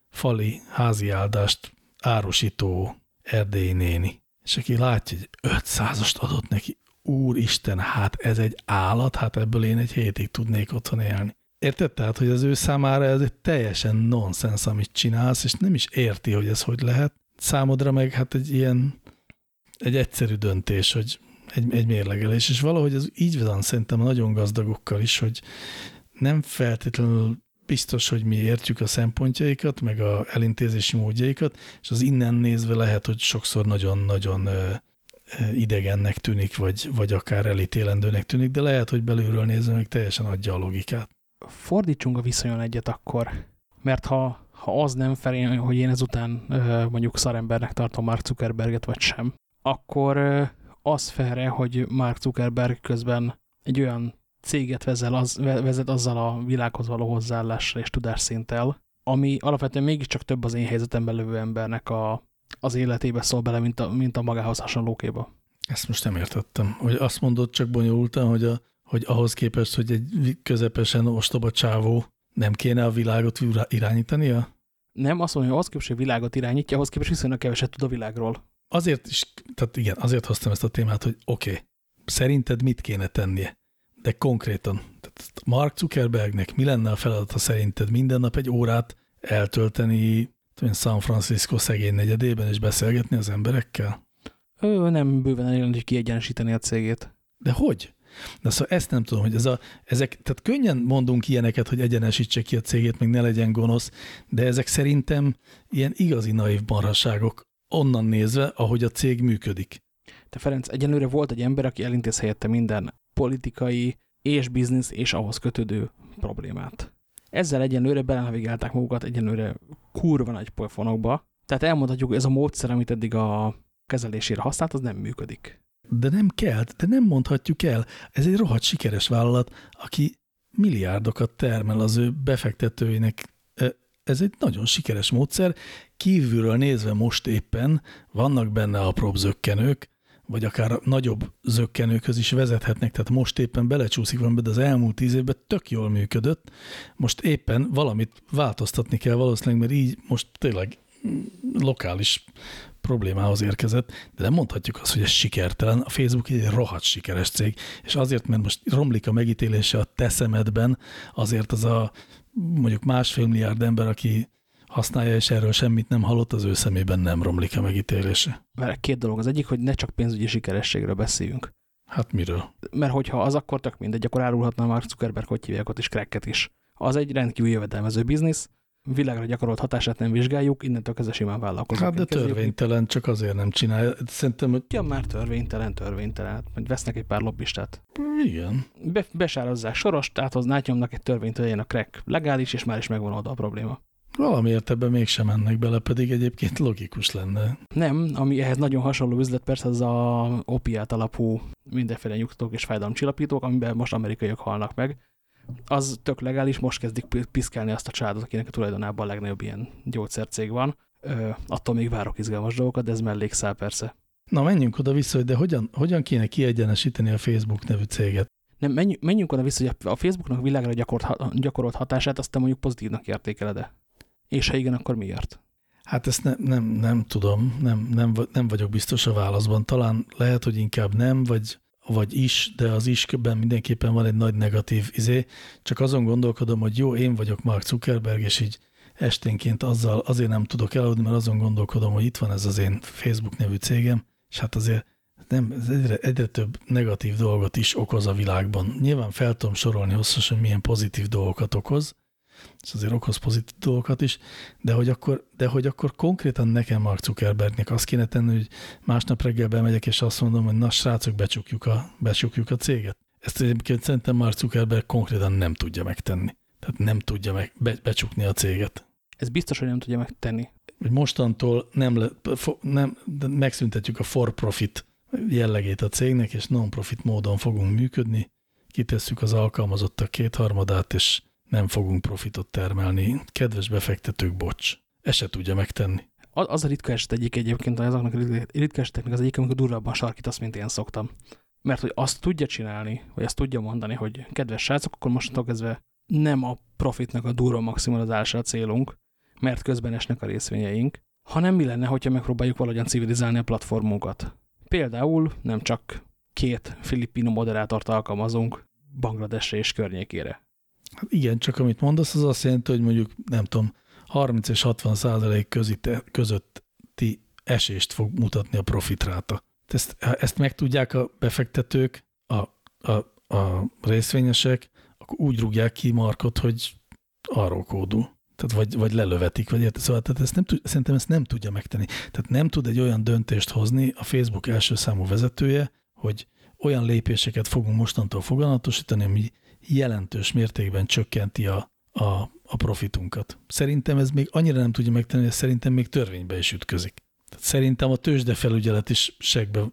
fali háziáldást árusító erdélyi néni. És aki látja, hogy 500-ast adott neki, úristen, hát ez egy állat, hát ebből én egy hétig tudnék otthon élni. Érted? Tehát, hogy az ő számára ez egy teljesen nonsens, amit csinálsz, és nem is érti, hogy ez hogy lehet. Számodra meg hát egy ilyen, egy egyszerű döntés, hogy egy, egy mérlegelés, és valahogy ez így van szerintem nagyon gazdagokkal is, hogy nem feltétlenül biztos, hogy mi értjük a szempontjaikat, meg a elintézési módjaikat, és az innen nézve lehet, hogy sokszor nagyon-nagyon idegennek tűnik, vagy, vagy akár elítélendőnek tűnik, de lehet, hogy belülről nézve meg teljesen adja a logikát. Fordítsunk a viszonyon egyet akkor, mert ha, ha az nem fel, hogy én ezután mondjuk szarembernek tartom Mark Zuckerberget, vagy sem, akkor az felre, hogy Mark Zuckerberg közben egy olyan céget vezet, az, vezet azzal a világhoz való hozzáállással és tudásszinttel, ami alapvetően mégiscsak több az én helyzetemben lövő embernek a, az életébe szól bele, mint a, mint a magához hasonlókéba. Ezt most nem értettem. Hogy azt mondod csak bonyolultan, hogy, a, hogy ahhoz képest, hogy egy közepesen ostoba csávó nem kéne a világot irányítania? Nem, azt mondja, hogy ahhoz képest, hogy a világot irányítja, ahhoz képest viszonylag keveset tud a világról. Azért is, tehát igen, azért hoztam ezt a témát, hogy oké, okay, szerinted mit kéne tennie? De konkrétan, tehát Mark Zuckerbergnek mi lenne a feladata szerinted minden nap egy órát eltölteni San Francisco szegény negyedében és beszélgetni az emberekkel? Ő nem bőven elég, hogy kiegyenesíteni a cégét. De hogy? De szóval ezt nem tudom, hogy ez a, ezek, tehát könnyen mondunk ilyeneket, hogy egyenesítse ki a cégét, még ne legyen gonosz, de ezek szerintem ilyen igazi naív marhasságok onnan nézve, ahogy a cég működik. Te Ferenc, egyenlőre volt egy ember, aki elintéz helyette minden politikai és biznisz és ahhoz kötődő problémát. Ezzel egyenlőre belenavigálták magukat egyenlőre kurva nagy pofonokba, tehát elmondhatjuk, hogy ez a módszer, amit eddig a kezelésére használt, az nem működik. De nem kell, de nem mondhatjuk el. Ez egy rohadt sikeres vállalat, aki milliárdokat termel az ő befektetőinek. Ez egy nagyon sikeres módszer. Kívülről nézve most éppen vannak benne a zökkenők, vagy akár nagyobb zöggenőkhöz is vezethetnek, tehát most éppen belecsúszik van, de az elmúlt tíz évben tök jól működött, most éppen valamit változtatni kell valószínűleg, mert így most tényleg lokális problémához érkezett, de nem mondhatjuk azt, hogy ez sikertelen. A Facebook egy rohadt sikeres cég, és azért, mert most romlik a megítélése a te szemedben, azért az a mondjuk másfél milliárd ember, aki használja, és erről semmit nem hallott, az ő szemében nem romlik a megítélése. Mert két dolog. Az egyik, hogy ne csak pénzügyi sikerességről beszéljünk. Hát miről? Mert hogyha az akkor tök mindegy, akkor árulhatna Mark Zuckerberg, hogy hívják ott is cracket is. Az egy rendkívül jövedelmező biznisz, világra gyakorolt hatását nem vizsgáljuk, innentől kezdve simán vállalkozunk. Hát de törvénytelen, csak azért nem csinálja. Szerintem, hogy... Ja, már törvénytelen, törvénytelen. Majd vesznek egy pár lobbistát. Igen. Be, besározzák sorost, áthoz nyomnak egy törvényt, hogy a crack legális, és már is megvan oda a probléma. Valamiért ebben mégsem mennek bele, pedig egyébként logikus lenne. Nem, ami ehhez nagyon hasonló üzlet persze az a opiát alapú mindenféle nyugtók és fájdalomcsillapítók, amiben most amerikaiak halnak meg. Az tök legális, most kezdik piszkálni azt a családot, akinek a tulajdonában a legnagyobb ilyen gyógyszercég van. Ö, attól még várok izgalmas dolgokat, de ez mellékszál persze. Na menjünk oda-vissza, de hogyan, hogyan kéne kiegyenesíteni a Facebook nevű céget? Nem, menjünk, menjünk oda-vissza, hogy a Facebooknak világra gyakorolt, gyakorolt hatását azt te mondjuk pozitívnak értékeled-e? És ha igen, akkor miért? Hát ezt ne, nem, nem tudom, nem, nem, nem vagyok biztos a válaszban. Talán lehet, hogy inkább nem, vagy, vagy is, de az isben mindenképpen van egy nagy negatív izé. Csak azon gondolkodom, hogy jó, én vagyok Mark Zuckerberg, és így esténként azzal azért nem tudok eladni, mert azon gondolkodom, hogy itt van ez az én Facebook nevű cégem, és hát azért nem, ez egyre, egyre több negatív dolgot is okoz a világban. Nyilván fel tudom sorolni hosszasan, milyen pozitív dolgokat okoz, és azért okoz pozitív dolgokat is, de hogy akkor, de hogy akkor konkrétan nekem Mark Zuckerbergnek azt kéne tenni, hogy másnap reggel bemegyek, és azt mondom, hogy na srácok, becsukjuk a, becsukjuk a céget. Ezt egyébként szerintem Mark Zuckerberg konkrétan nem tudja megtenni. Tehát nem tudja meg, be, becsukni a céget. Ez biztos, hogy nem tudja megtenni. Hogy mostantól nem, le, nem, megszüntetjük a for-profit jellegét a cégnek, és non-profit módon fogunk működni, kitesszük az alkalmazottak kétharmadát, és nem fogunk profitot termelni. Kedves befektetők, bocs. Ezt se tudja megtenni. Az a ritka eset egyik egyébként, azoknak a ritka eseteknek az egyik, amikor durvábban sarkítasz, mint én szoktam. Mert hogy azt tudja csinálni, vagy azt tudja mondani, hogy kedves srácok, akkor mostantól kezdve nem a profitnak a durva maximalizálása a célunk, mert közben esnek a részvényeink, hanem mi lenne, hogyha megpróbáljuk valahogyan civilizálni a platformunkat. Például nem csak két filippino moderátort alkalmazunk Bangladesre és környékére. Igen, csak amit mondasz, az azt jelenti, hogy mondjuk, nem tudom, 30 és 60 százalék közötti esést fog mutatni a profitráta. Ezt, ezt megtudják a befektetők, a, a, a részvényesek, akkor úgy rúgják ki Markot, hogy arról kódul. Tehát vagy, vagy lelövetik, vagy érte. Szóval tehát ezt nem tud, szerintem ezt nem tudja megtenni. Tehát nem tud egy olyan döntést hozni a Facebook első számú vezetője, hogy olyan lépéseket fogunk mostantól foganatosítani, ami jelentős mértékben csökkenti a, a, a profitunkat. Szerintem ez még annyira nem tudja megtenni, hogy szerintem még törvénybe is ütközik. Tehát szerintem a tőzsdefelügyelet is segbe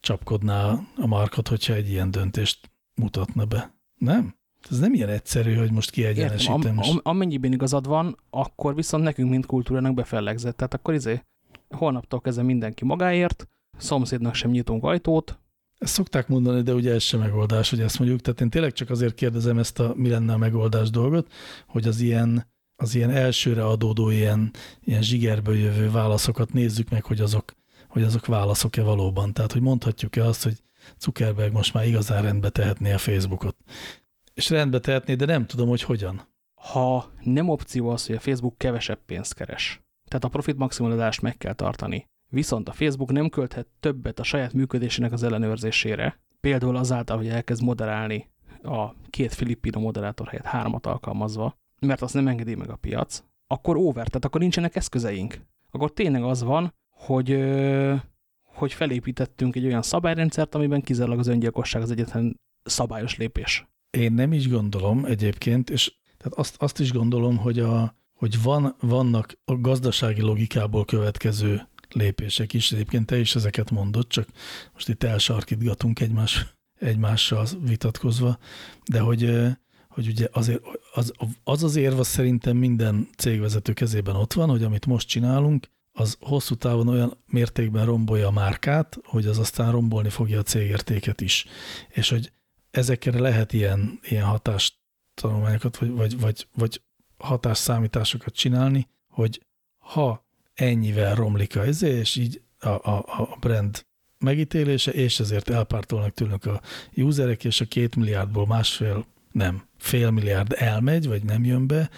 csapkodná a markot, hogyha egy ilyen döntést mutatna be. Nem? Ez nem ilyen egyszerű, hogy most kiegyenesítem. Értem, am, am, amennyiben igazad van, akkor viszont nekünk, mint kultúrának befellegzett. Tehát akkor izé, holnaptól kezdve mindenki magáért, szomszédnak sem nyitunk ajtót. Ezt szokták mondani, de ugye ez sem megoldás, hogy ezt mondjuk. Tehát én tényleg csak azért kérdezem ezt a mi lenne a megoldás dolgot, hogy az ilyen, az ilyen elsőre adódó ilyen, ilyen zsigerből jövő válaszokat nézzük meg, hogy azok, hogy azok válaszok-e valóban. Tehát, hogy mondhatjuk-e azt, hogy Zuckerberg most már igazán rendbe tehetné a Facebookot és rendbe tehetné, de nem tudom, hogy hogyan. Ha nem opció az, hogy a Facebook kevesebb pénzt keres, tehát a profit maximalizálást meg kell tartani, viszont a Facebook nem költhet többet a saját működésének az ellenőrzésére, például azáltal, hogy elkezd moderálni a két filippino moderátor helyett hármat alkalmazva, mert azt nem engedi meg a piac, akkor over, tehát akkor nincsenek eszközeink. Akkor tényleg az van, hogy, hogy felépítettünk egy olyan szabályrendszert, amiben kizárólag az öngyilkosság az egyetlen szabályos lépés. Én nem is gondolom egyébként, és tehát azt, azt is gondolom, hogy, a, hogy van, vannak a gazdasági logikából következő lépések is. Egyébként te is ezeket mondod, csak most itt elsarkítgatunk egymás, egymással vitatkozva, de hogy, hogy ugye azért, az, az az érv az szerintem minden cégvezető kezében ott van, hogy amit most csinálunk, az hosszú távon olyan mértékben rombolja a márkát, hogy az aztán rombolni fogja a cégértéket is. És hogy ezekre lehet ilyen, ilyen hatástanulmányokat, vagy, vagy, vagy, vagy hatásszámításokat csinálni, hogy ha ennyivel romlik a izé, és így a, a, a brand megítélése, és ezért elpártolnak tőlünk a userek, és a két milliárdból másfél, nem, fél milliárd elmegy, vagy nem jön be,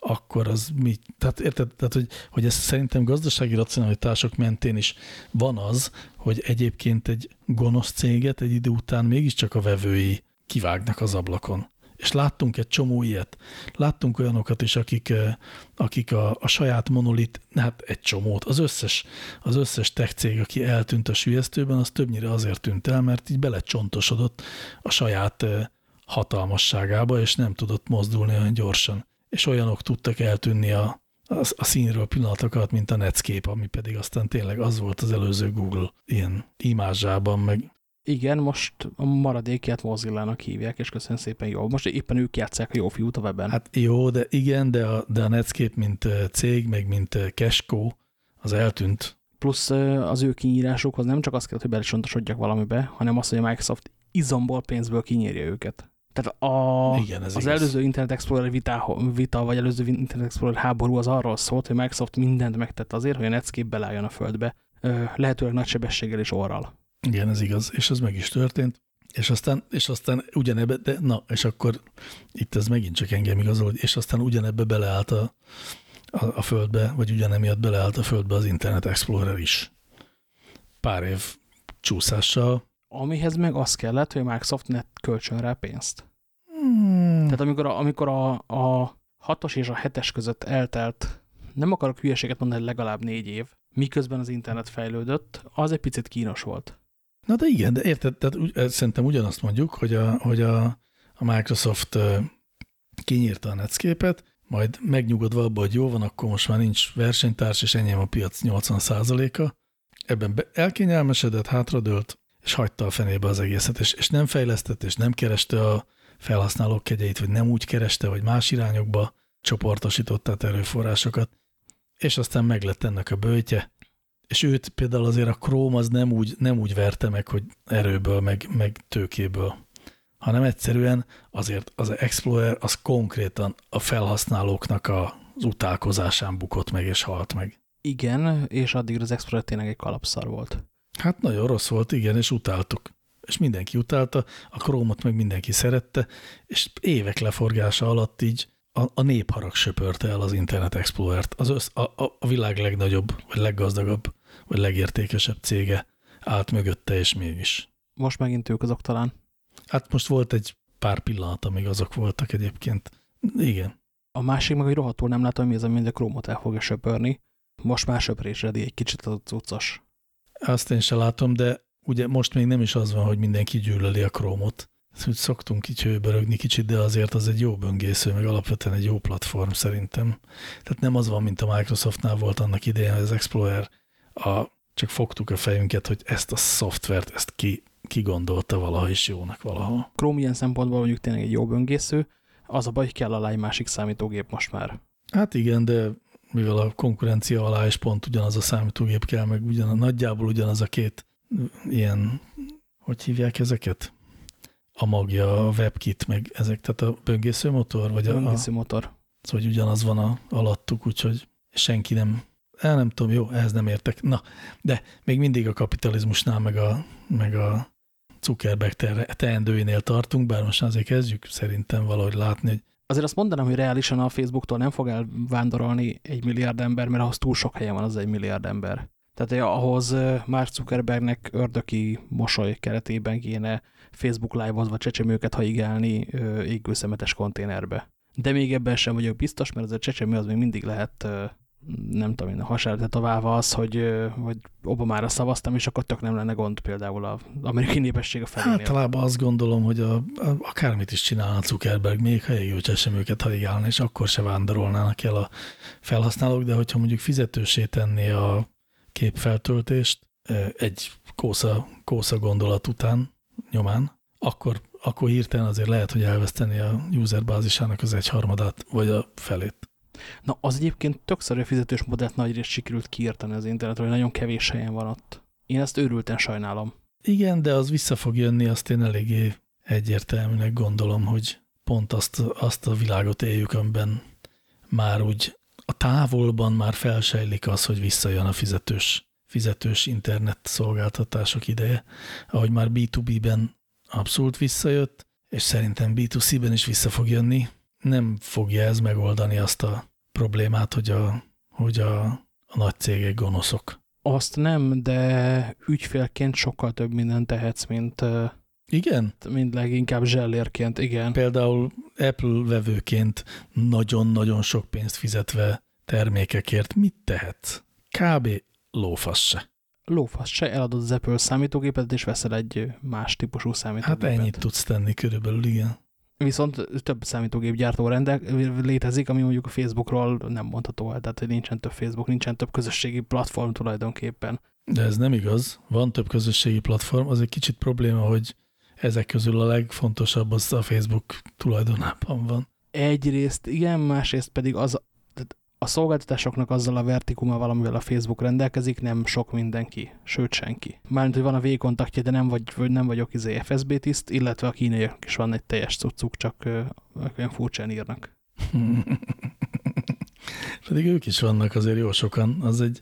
akkor az mi? Tehát érted, tehát, hogy, hogy ez szerintem gazdasági racionalitások mentén is van az, hogy egyébként egy gonosz céget egy idő után mégiscsak a vevői kivágnak az ablakon. És láttunk egy csomó ilyet. Láttunk olyanokat is, akik, eh, akik a, a saját monolit, hát egy csomót, az összes, az összes tech cég, aki eltűnt a sülyeztőben, az többnyire azért tűnt el, mert így belecsontosodott a saját eh, hatalmasságába, és nem tudott mozdulni olyan gyorsan és olyanok tudtak eltűnni a, a, a színről pillanatokat, mint a Netscape, ami pedig aztán tényleg az volt az előző Google ilyen imázsában, meg igen, most a maradékját Mozilla-nak hívják, és köszönöm szépen jó. Most éppen ők játszák a jó fiút a webben. Hát jó, de igen, de a, de a Netscape, mint cég, meg mint Cashco, az eltűnt. Plusz az ő kinyírásukhoz nem csak azt kell, hogy belecsontosodjak valamibe, hanem azt, hogy a Microsoft izomból, pénzből kinyírja őket. Tehát a, Igen, ez az igaz. előző Internet Explorer vita, vita, vagy előző Internet Explorer háború az arról szólt, hogy Microsoft mindent megtett azért, hogy a Netscape belálljon a földbe, lehetőleg nagy sebességgel és orral. Igen, ez igaz, és ez meg is történt. És aztán, és aztán ugyanebbe, de na, és akkor itt ez megint csak engem igazol, és aztán ugyanebbe beleállt a, a, a földbe, vagy ugyanemiatt beleállt a földbe az Internet Explorer is. Pár év csúszással. Amihez meg az kellett, hogy Microsoft ne kölcsön rá pénzt. Hmm. Tehát amikor a, amikor a, a hatos és a hetes között eltelt, nem akarok hülyeséget mondani, legalább négy év, miközben az internet fejlődött, az egy picit kínos volt. Na de igen, de érted, tehát úgy, szerintem ugyanazt mondjuk, hogy a, hogy a, a Microsoft kinyírta a Netscape-et, majd megnyugodva abba, hogy jó van, akkor most már nincs versenytárs, és enyém a piac 80%-a, ebben be, elkényelmesedett, hátradőlt, és hagyta a fenébe az egészet, és, és nem fejlesztett, és nem kereste a felhasználók kegyeit, vagy nem úgy kereste, vagy más irányokba csoportosította erőforrásokat, és aztán meglett ennek a bőtje, és őt például azért a Chrome az nem úgy, nem úgy verte meg, hogy erőből, meg, meg tőkéből, hanem egyszerűen azért az Explorer az konkrétan a felhasználóknak az utálkozásán bukott meg és halt meg. Igen, és addig az Explorer tényleg egy kalapszar volt. Hát nagyon rossz volt, igen, és utáltuk. És mindenki utálta, a Chrome-ot meg mindenki szerette, és évek leforgása alatt így a, a népharag söpörte el az Internet Explorer-t. Az össz, a, a világ legnagyobb, vagy leggazdagabb, vagy legértékesebb cége állt mögötte, és mégis. Most megint ők azok talán. Hát most volt egy pár pillanat, amíg azok voltak egyébként. Igen. A másik meg, hogy rohadtul nem látom, hogy mi az, ami a Chrome-ot el fogja söpörni. Most már söprésre egy kicsit az cuccos. Azt én sem látom, de ugye most még nem is az van, hogy mindenki gyűlöli a Chrome-ot. Úgy szoktunk így hőbörögni kicsit, de azért az egy jó böngésző, meg alapvetően egy jó platform szerintem. Tehát nem az van, mint a Microsoftnál volt annak idején, hogy az Explorer a, csak fogtuk a fejünket, hogy ezt a szoftvert, ezt ki, ki gondolta valaha is jónak valaha. Chrome ilyen szempontból mondjuk tényleg egy jó böngésző, az a baj, hogy kell alá egy másik számítógép most már. Hát igen, de mivel a konkurencia alá is pont ugyanaz a számítógép kell, meg ugyan, nagyjából ugyanaz a két ilyen, hogy hívják ezeket? A magja, a webkit, meg ezek, tehát a böngésző motor? Vagy a, böngésző motor. Szóval ugyanaz van a, alattuk, úgyhogy senki nem, el nem tudom, jó, ehhez nem értek. Na, de még mindig a kapitalizmusnál, meg a, meg a Zuckerberg teendőinél tartunk, bár most azért kezdjük szerintem valahogy látni, hogy Azért azt mondanám, hogy reálisan a Facebooktól nem fog elvándorolni egy milliárd ember, mert ahhoz túl sok helyen van az egy milliárd ember. Tehát eh, ahhoz Mark Zuckerbergnek ördöki mosoly keretében kéne Facebook live-ozva csecsemőket haigálni égőszemetes konténerbe. De még ebben sem vagyok biztos, mert az a csecsemő az még mindig lehet nem tudom én, a hasára tetoválva az, hogy, hogy Obamára szavaztam, és akkor tök nem lenne gond például az amerikai népesség a felénél. Általában azt gondolom, hogy a, a, akármit is csinálna Zuckerberg, még ha égő őket haigálna, és akkor se vándorolnának el a felhasználók, de hogyha mondjuk fizetősé tenné a képfeltöltést egy kósza, kósza gondolat után, nyomán, akkor, akkor hirtelen azért lehet, hogy elveszteni a user bázisának az egyharmadát, vagy a felét. Na, az egyébként többször a fizetős modellt nagy részt sikerült kiírtani az internetre, hogy nagyon kevés helyen van ott. Én ezt őrülten sajnálom. Igen, de az vissza fog jönni, azt én eléggé egyértelműnek gondolom, hogy pont azt, azt a világot éljük, amiben már úgy a távolban már felsejlik az, hogy visszajön a fizetős, fizetős internet szolgáltatások ideje, ahogy már B2B-ben abszolút visszajött, és szerintem B2C-ben is vissza fog jönni, nem fogja ez megoldani azt a problémát, hogy a, hogy a, a nagy cégek gonoszok. Azt nem, de ügyfélként sokkal több mindent tehetsz, mint, igen? Mint leginkább zsellérként, igen. Például Apple vevőként nagyon-nagyon sok pénzt fizetve termékekért mit tehetsz? Kb. lófasz se. Lófasz se, eladod az Apple számítógépet, és veszel egy más típusú számítógépet. Hát ennyit tudsz tenni körülbelül, igen. Viszont több számítógép gyártó rendel, létezik, ami mondjuk a Facebookról nem mondható el, tehát hogy nincsen több Facebook, nincsen több közösségi platform tulajdonképpen. De ez nem igaz, van több közösségi platform, az egy kicsit probléma, hogy ezek közül a legfontosabb az a Facebook tulajdonában van. Egyrészt igen, másrészt pedig az, a szolgáltatásoknak azzal a vertikumával, amivel a Facebook rendelkezik, nem sok mindenki, sőt senki. Mármint, hogy van a V-kontaktja, de nem, vagy, vagy nem vagyok izé FSB tiszt, illetve a kínaiak is van egy teljes cuccuk, csak ö, olyan furcsán írnak. [LAUGHS] Pedig ők is vannak azért jó sokan. Az egy,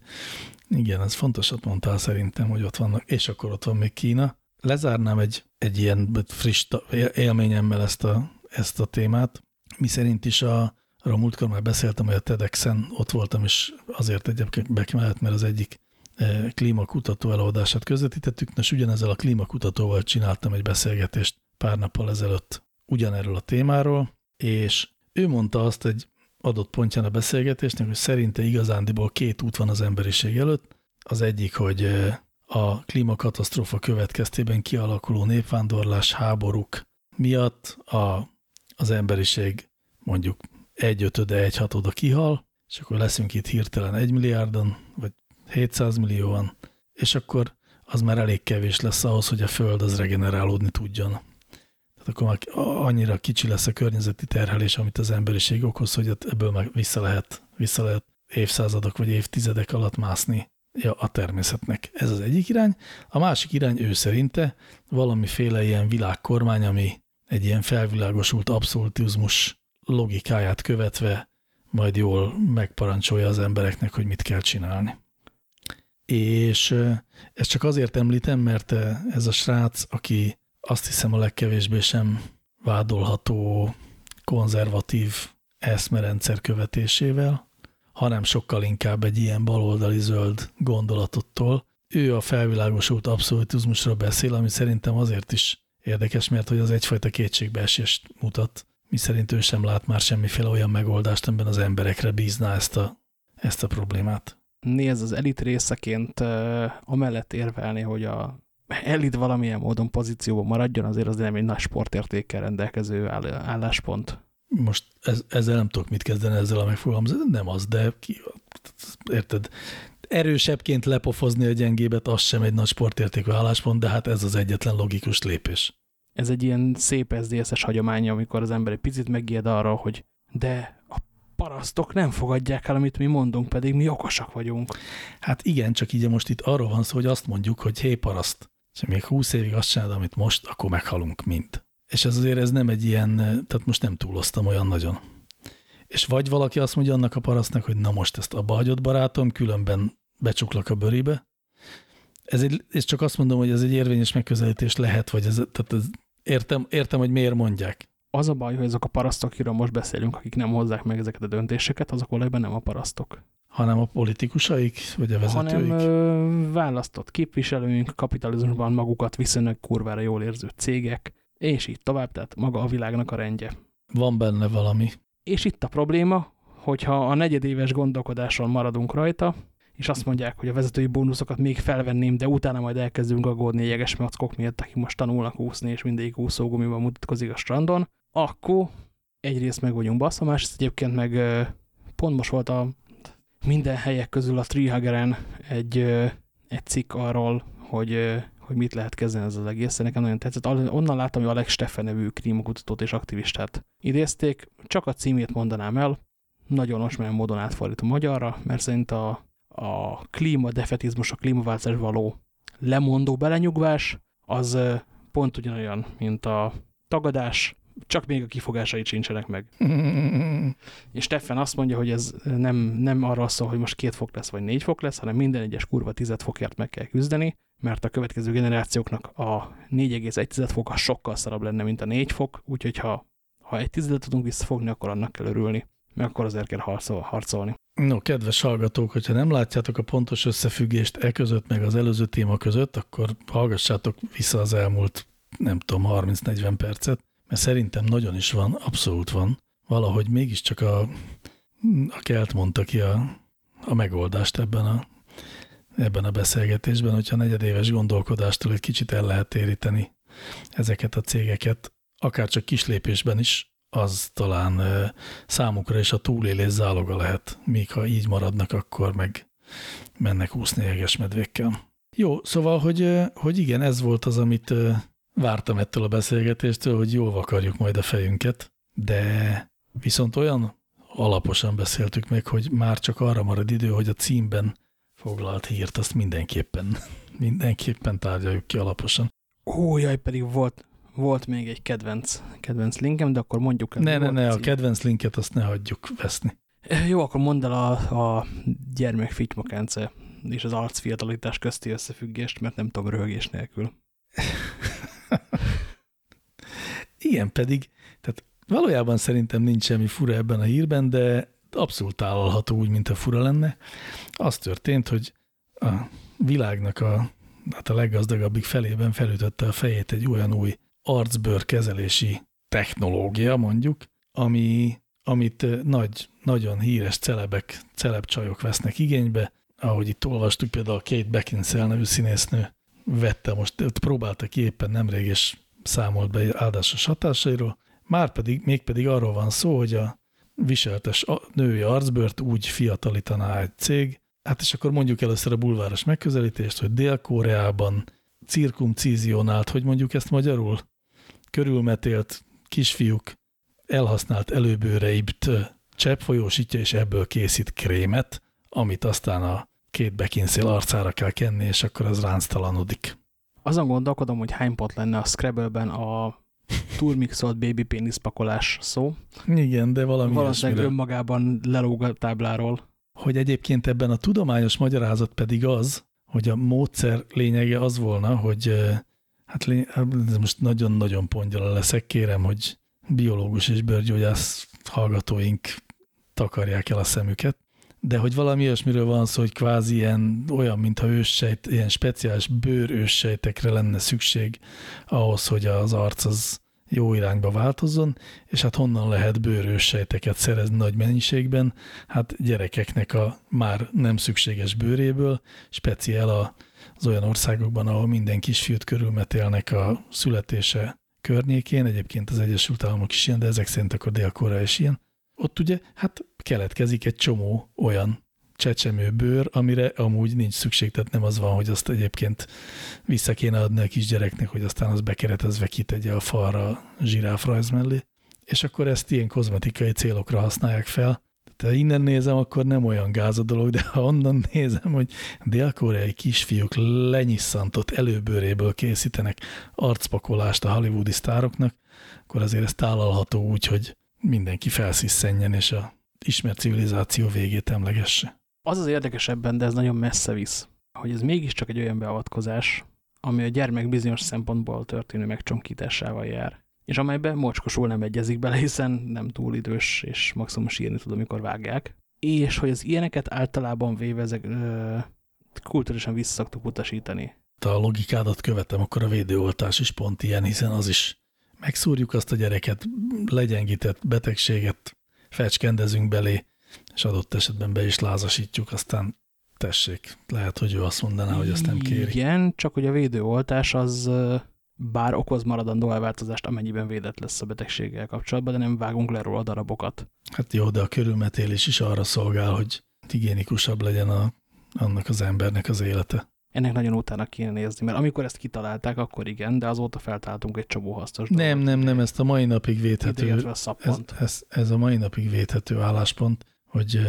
igen, ez fontosat mondtál szerintem, hogy ott vannak, és akkor ott van még Kína. Lezárnám egy, egy ilyen friss élményemmel ezt a, ezt a témát, mi szerint is a, Arról múltkor már beszéltem, hogy a TEDx-en ott voltam, és azért egyébként bekemellett, mert az egyik eh, klímakutató előadását közvetítettük, és ugyanezzel a klímakutatóval csináltam egy beszélgetést pár nappal ezelőtt ugyanerről a témáról, és ő mondta azt egy adott pontján a beszélgetésnek, hogy szerinte igazándiból két út van az emberiség előtt. Az egyik, hogy eh, a klímakatasztrófa következtében kialakuló népvándorlás, háborúk miatt a, az emberiség mondjuk egy ötöde, egy hatoda kihal, és akkor leszünk itt hirtelen egy milliárdon, vagy 700 millióan, és akkor az már elég kevés lesz ahhoz, hogy a Föld az regenerálódni tudjon. Tehát akkor már annyira kicsi lesz a környezeti terhelés, amit az emberiség okoz, hogy ebből meg vissza lehet, vissza lehet évszázadok vagy évtizedek alatt mászni ja, a természetnek. Ez az egyik irány. A másik irány ő szerinte valamiféle ilyen világkormány, ami egy ilyen felvilágosult abszolutizmus logikáját követve majd jól megparancsolja az embereknek, hogy mit kell csinálni. És ezt csak azért említem, mert ez a srác, aki azt hiszem a legkevésbé sem vádolható konzervatív eszmerendszer követésével, hanem sokkal inkább egy ilyen baloldali zöld gondolatottól. Ő a felvilágosult abszolutizmusra beszél, ami szerintem azért is érdekes, mert hogy az egyfajta kétségbeesést mutat, mi szerint ő sem lát már semmiféle olyan megoldást, amiben az emberekre bízná ezt a, ezt a problémát. Nézd, az elit részeként amellett érvelni, hogy a elit valamilyen módon pozícióban maradjon, azért az nem egy nagy sportértékkel rendelkező álláspont. Most ez, ezzel nem tudok mit kezdeni ezzel a megfogalmazással, nem az, de ki, érted, erősebbként lepofozni a gyengébet, az sem egy nagy sportértékű álláspont, de hát ez az egyetlen logikus lépés. Ez egy ilyen szép SZDSZ-es hagyománya, amikor az ember egy picit megijed arra, hogy de a parasztok nem fogadják el, amit mi mondunk, pedig mi okosak vagyunk. Hát igen, csak így most itt arról van szó, hogy azt mondjuk, hogy hé paraszt, és még húsz évig azt csinálod, amit most, akkor meghalunk mind. És ez azért ez nem egy ilyen, tehát most nem túloztam olyan nagyon. És vagy valaki azt mondja annak a parasztnak, hogy na most ezt abba hagyod barátom, különben becsuklak a bőribe. Ez egy, és csak azt mondom, hogy ez egy érvényes megközelítés lehet, vagy ez, tehát ez, értem, értem, hogy miért mondják. Az a baj, hogy azok a parasztok, akiről most beszélünk, akik nem hozzák meg ezeket a döntéseket, azok valójában nem a parasztok. Hanem a politikusaik, vagy a vezetőik? Hanem ö, választott képviselőink, kapitalizmusban magukat viszonylag kurvára jól érző cégek, és így tovább, tehát maga a világnak a rendje. Van benne valami. És itt a probléma, hogyha a negyedéves gondolkodáson maradunk rajta, és azt mondják, hogy a vezetői bónuszokat még felvenném, de utána majd elkezdünk aggódni a jeges mackok miatt, akik most tanulnak úszni, és mindig úszógumiban mutatkozik a strandon, akkor egyrészt meg vagyunk bassza, másrészt egyébként meg pont most volt a minden helyek közül a Trihageren egy, egy cikk arról, hogy hogy mit lehet kezdeni ez az egész. Nekem nagyon tetszett. Onnan láttam, hogy Alex Steffen nevű klímakutatót és aktivistát idézték. Csak a címét mondanám el. Nagyon osmán módon átfordítom magyarra, mert szerint a, a klímadefetizmus, a klímaváltozás való lemondó belenyugvás, az pont ugyanolyan, mint a tagadás, csak még a kifogásai sincsenek meg. [LAUGHS] és Steffen azt mondja, hogy ez nem, nem arra szól, hogy most két fok lesz, vagy négy fok lesz, hanem minden egyes kurva tized fokért meg kell küzdeni, mert a következő generációknak a 4,1 foka sokkal szarabb lenne, mint a 4 fok, úgyhogy ha, ha egy tizedet tudunk visszafogni, akkor annak kell örülni, mert akkor azért kell harcolni. No, kedves hallgatók, hogyha nem látjátok a pontos összefüggést e között, meg az előző téma között, akkor hallgassátok vissza az elmúlt, nem tudom, 30-40 percet, mert szerintem nagyon is van, abszolút van. Valahogy mégiscsak a, a Kelt mondta ki a, a megoldást ebben a ebben a beszélgetésben, hogyha negyedéves gondolkodástól egy kicsit el lehet téríteni ezeket a cégeket, akár csak kislépésben is, az talán számukra is a túlélés záloga lehet, míg ha így maradnak, akkor meg mennek úszni jeges medvékkel. Jó, szóval, hogy, hogy igen, ez volt az, amit vártam ettől a beszélgetéstől, hogy jól vakarjuk majd a fejünket, de viszont olyan alaposan beszéltük meg, hogy már csak arra marad idő, hogy a címben foglalt hírt, azt mindenképpen, [LAUGHS] mindenképpen tárgyaljuk ki alaposan. Ó, jaj, pedig volt, volt még egy kedvenc, kedvenc linkem, de akkor mondjuk el. Ne, ne, ne, a kedvenc linket azt ne hagyjuk veszni. Jó, akkor mondd el a, a gyermek fitymokence és az arcfiatalítás közti összefüggést, mert nem tudom röhögés nélkül. [LAUGHS] Igen, pedig, tehát valójában szerintem nincs semmi fura ebben a hírben, de abszolút állalható úgy, mint a fura lenne. Az történt, hogy a világnak a, hát a leggazdagabbik felében felütötte a fejét egy olyan új arcbőr kezelési technológia, mondjuk, ami, amit nagy, nagyon híres celebek, celebcsajok vesznek igénybe. Ahogy itt olvastuk, például a Kate Beckinsale nevű színésznő vette most, próbálta ki éppen nemrég, és számolt be áldásos hatásairól. Márpedig, mégpedig arról van szó, hogy a viseltes női arcbört úgy fiatalítaná egy cég, Hát és akkor mondjuk először a bulváros megközelítést, hogy Dél-Koreában cirkumcízionált, hogy mondjuk ezt magyarul, körülmetélt kisfiúk elhasznált előbőreibt cseppfolyósítja, és ebből készít krémet, amit aztán a két bekinszél arcára kell kenni, és akkor az ránctalanodik. Azon gondolkodom, hogy hány pont lenne a Scrabble-ben a turmixolt baby pénisz pakolás szó. Igen, de valami Valószínűleg önmagában lelóg a tábláról. Hogy egyébként ebben a tudományos magyarázat pedig az, hogy a módszer lényege az volna, hogy hát ez most nagyon-nagyon pongyala leszek, kérem, hogy biológus és bőrgyógyász hallgatóink takarják el a szemüket, de hogy valami olyasmiről van szó, hogy kvázi ilyen olyan, mintha őssejt, ilyen speciális bőrőssejtekre lenne szükség ahhoz, hogy az arc az jó irányba változzon, és hát honnan lehet bőrőssejteket szerezni nagy mennyiségben? Hát gyerekeknek a már nem szükséges bőréből, speciál az olyan országokban, ahol minden kisfiút körülmetélnek a születése környékén, egyébként az Egyesült Államok is ilyen, de ezek szerint akkor Dél-Korea is ilyen, ott ugye hát keletkezik egy csomó olyan csecsemő amire amúgy nincs szükség, tehát nem az van, hogy azt egyébként vissza kéne adni a kisgyereknek, hogy aztán az bekeretezve kitegye a falra zsiráfrajz mellé, és akkor ezt ilyen kozmetikai célokra használják fel. Tehát innen nézem, akkor nem olyan gáz a dolog, de ha onnan nézem, hogy dél-koreai kisfiúk lenyisszantott előbőréből készítenek arcpakolást a hollywoodi sztároknak, akkor azért ez tálalható úgy, hogy mindenki felszisszenjen, és a ismert civilizáció végét emlegesse. Az az érdekesebben, de ez nagyon messze visz, hogy ez mégiscsak egy olyan beavatkozás, ami a gyermek bizonyos szempontból történő megcsonkításával jár, és amelyben mocskosul nem egyezik bele, hiszen nem túl idős, és maximum sírni tud, amikor vágják. És hogy az ilyeneket általában véve ezek ö, kultúrálisan visszaszoktuk utasítani. Ha a logikádat követem, akkor a védőoltás is pont ilyen, hiszen az is megszúrjuk azt a gyereket, legyengített betegséget fecskendezünk belé, és adott esetben be is lázasítjuk, aztán tessék, lehet, hogy ő azt mondaná, hogy azt nem kéri. Igen, csak hogy a védőoltás az bár okoz maradandó elváltozást, amennyiben védett lesz a betegséggel kapcsolatban, de nem vágunk le róla darabokat. Hát jó, de a körülmetélés is arra szolgál, hogy higiénikusabb legyen a, annak az embernek az élete ennek nagyon utána kéne nézni, mert amikor ezt kitalálták, akkor igen, de azóta feltaláltunk egy csomó hasznos dolgot. Nem, nem, nem, ezt a mai napig védhető, ez, ez, ez a mai napig védhető álláspont, hogy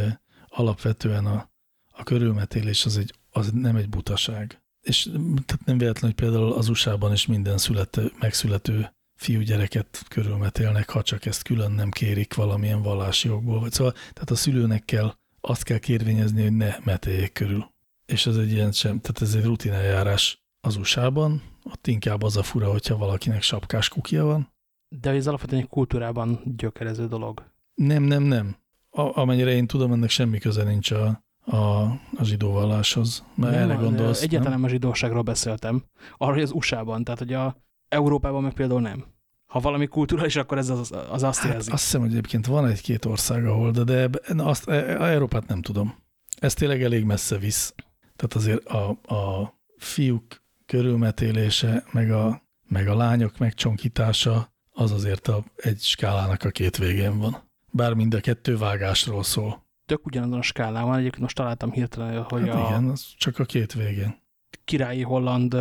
alapvetően a, a körülmetélés az, egy, az nem egy butaság. És tehát nem véletlen, hogy például az USA-ban is minden születő, megszülető fiúgyereket körülmetélnek, ha csak ezt külön nem kérik valamilyen vallási jogból. Vagy szóval, tehát a szülőnek kell, azt kell kérvényezni, hogy ne metéljék körül és ez egy ilyen sem, tehát ez egy rutineljárás az USA-ban, ott inkább az a fura, hogyha valakinek sapkás kukja van. De ez alapvetően egy kultúrában gyökerező dolog. Nem, nem, nem. A, amennyire én tudom, ennek semmi köze nincs a, a, a zsidó valláshoz. Mert nem, erre gondolsz, Egyáltalán nem? a zsidóságról beszéltem. Arra, hogy az USA-ban, tehát hogy a Európában meg például nem. Ha valami kulturális, akkor ez az, az azt hát jelzi. Azt hiszem, hogy egyébként van egy-két ország, ahol, de, de azt, e, a Európát nem tudom. Ez tényleg elég messze visz. Tehát azért a, a fiúk körülmetélése, meg a, meg a lányok megcsonkítása, az azért a, egy skálának a két végén van. Bár mind a kettő vágásról szól. Tök ugyanazon a skálán van, egyébként most találtam hirtelen, hogy hát a igen, az csak a két végén. Királyi Holland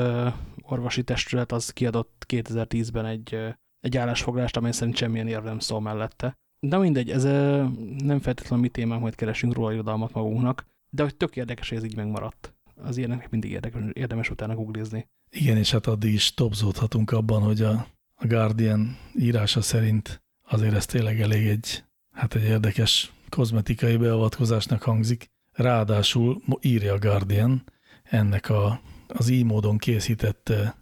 orvosi testület az kiadott 2010-ben egy, egy állásfoglalást, amely szerint semmilyen érv nem szól mellette. De mindegy, ez nem feltétlenül mi témánk, majd keresünk róla irodalmat magunknak. De hogy tök érdekes, hogy ez így megmaradt. Az ilyenek mindig érdekes, érdemes utána googlizni. Igen, és hát addig is topzódhatunk abban, hogy a, a Guardian írása szerint azért ez tényleg elég egy, hát egy érdekes kozmetikai beavatkozásnak hangzik. Ráadásul írja a Guardian ennek a, az így módon készített eh,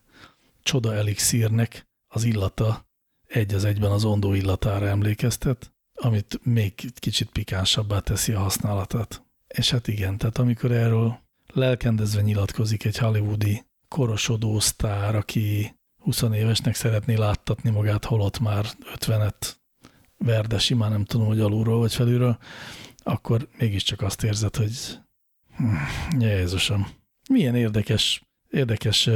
csoda elixírnek az illata egy az egyben az ondó illatára emlékeztet, amit még kicsit pikánsabbá teszi a használatát. És hát igen, tehát amikor erről lelkendezve nyilatkozik egy hollywoodi korosodó sztár, aki 20 évesnek szeretné láttatni magát, holott már 50-et verde simán nem tudom, hogy alulról vagy felülről, akkor mégiscsak azt érzed, hogy hm, Jézusom, milyen érdekes, érdekes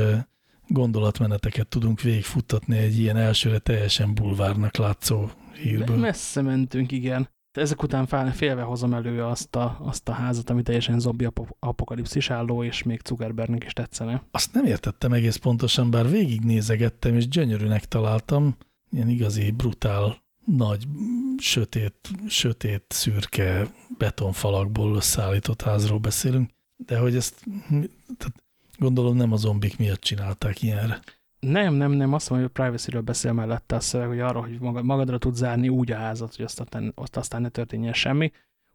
gondolatmeneteket tudunk végigfuttatni egy ilyen elsőre teljesen bulvárnak látszó hírből. Messze mentünk, igen ezek után félve hozom elő azt a, azt a házat, ami teljesen zombi apokalipszis álló, és még Zuckerbergnek is tetszene. Azt nem értettem egész pontosan, bár végignézegettem, és gyönyörűnek találtam. Ilyen igazi, brutál, nagy, sötét, sötét, szürke betonfalakból összeállított házról beszélünk. De hogy ezt tehát gondolom nem a zombik miatt csinálták ilyenre. Nem, nem, nem, azt mondom, hogy a privacy-ről beszél mellette a szöveg, hogy arra, hogy magadra tud zárni úgy a házat, hogy azt aztán, azt aztán ne történjen semmi.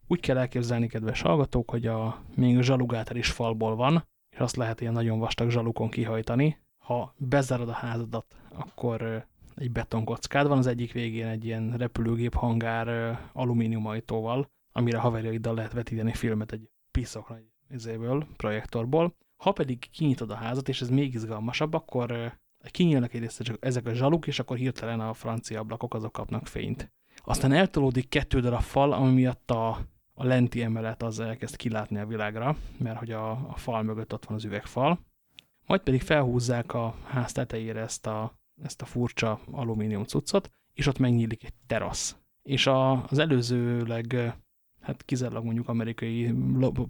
Úgy kell elképzelni, kedves hallgatók, hogy a, még a zsalugáter is falból van, és azt lehet ilyen nagyon vastag zsalukon kihajtani. Ha bezárod a házadat, akkor egy betonkockád van, az egyik végén egy ilyen repülőgép hangár alumíniumajtóval, amire haverjaiddal lehet vetíteni filmet egy piszok nagy izéből, projektorból. Ha pedig kinyitod a házat, és ez még izgalmasabb, akkor kinyílnak egyrészt csak ezek a zsaluk, és akkor hirtelen a francia ablakok azok kapnak fényt. Aztán eltolódik kettő darab fal, ami miatt a, a lenti emelet az elkezd kilátni a világra, mert hogy a, a fal mögött ott van az üvegfal. Majd pedig felhúzzák a ház tetejére ezt a, ezt a furcsa alumínium cuccot, és ott megnyílik egy terasz. És a, az előzőleg, hát kizárólag mondjuk amerikai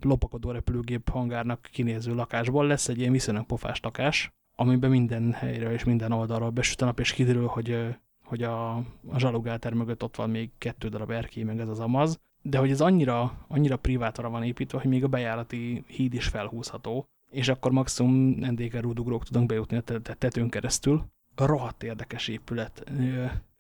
lopakodó repülőgép hangárnak kinéző lakásból lesz egy ilyen viszonylag pofás lakás, amiben minden helyre és minden oldalról besüt a nap, és kiderül, hogy, hogy a, a zsalugáter mögött ott van még kettő darab erkély, meg ez az amaz, de hogy ez annyira, annyira privátra van építve, hogy még a bejárati híd is felhúzható, és akkor maximum NDK rúdugrók tudunk bejutni a tetőn keresztül. Rohadt érdekes épület.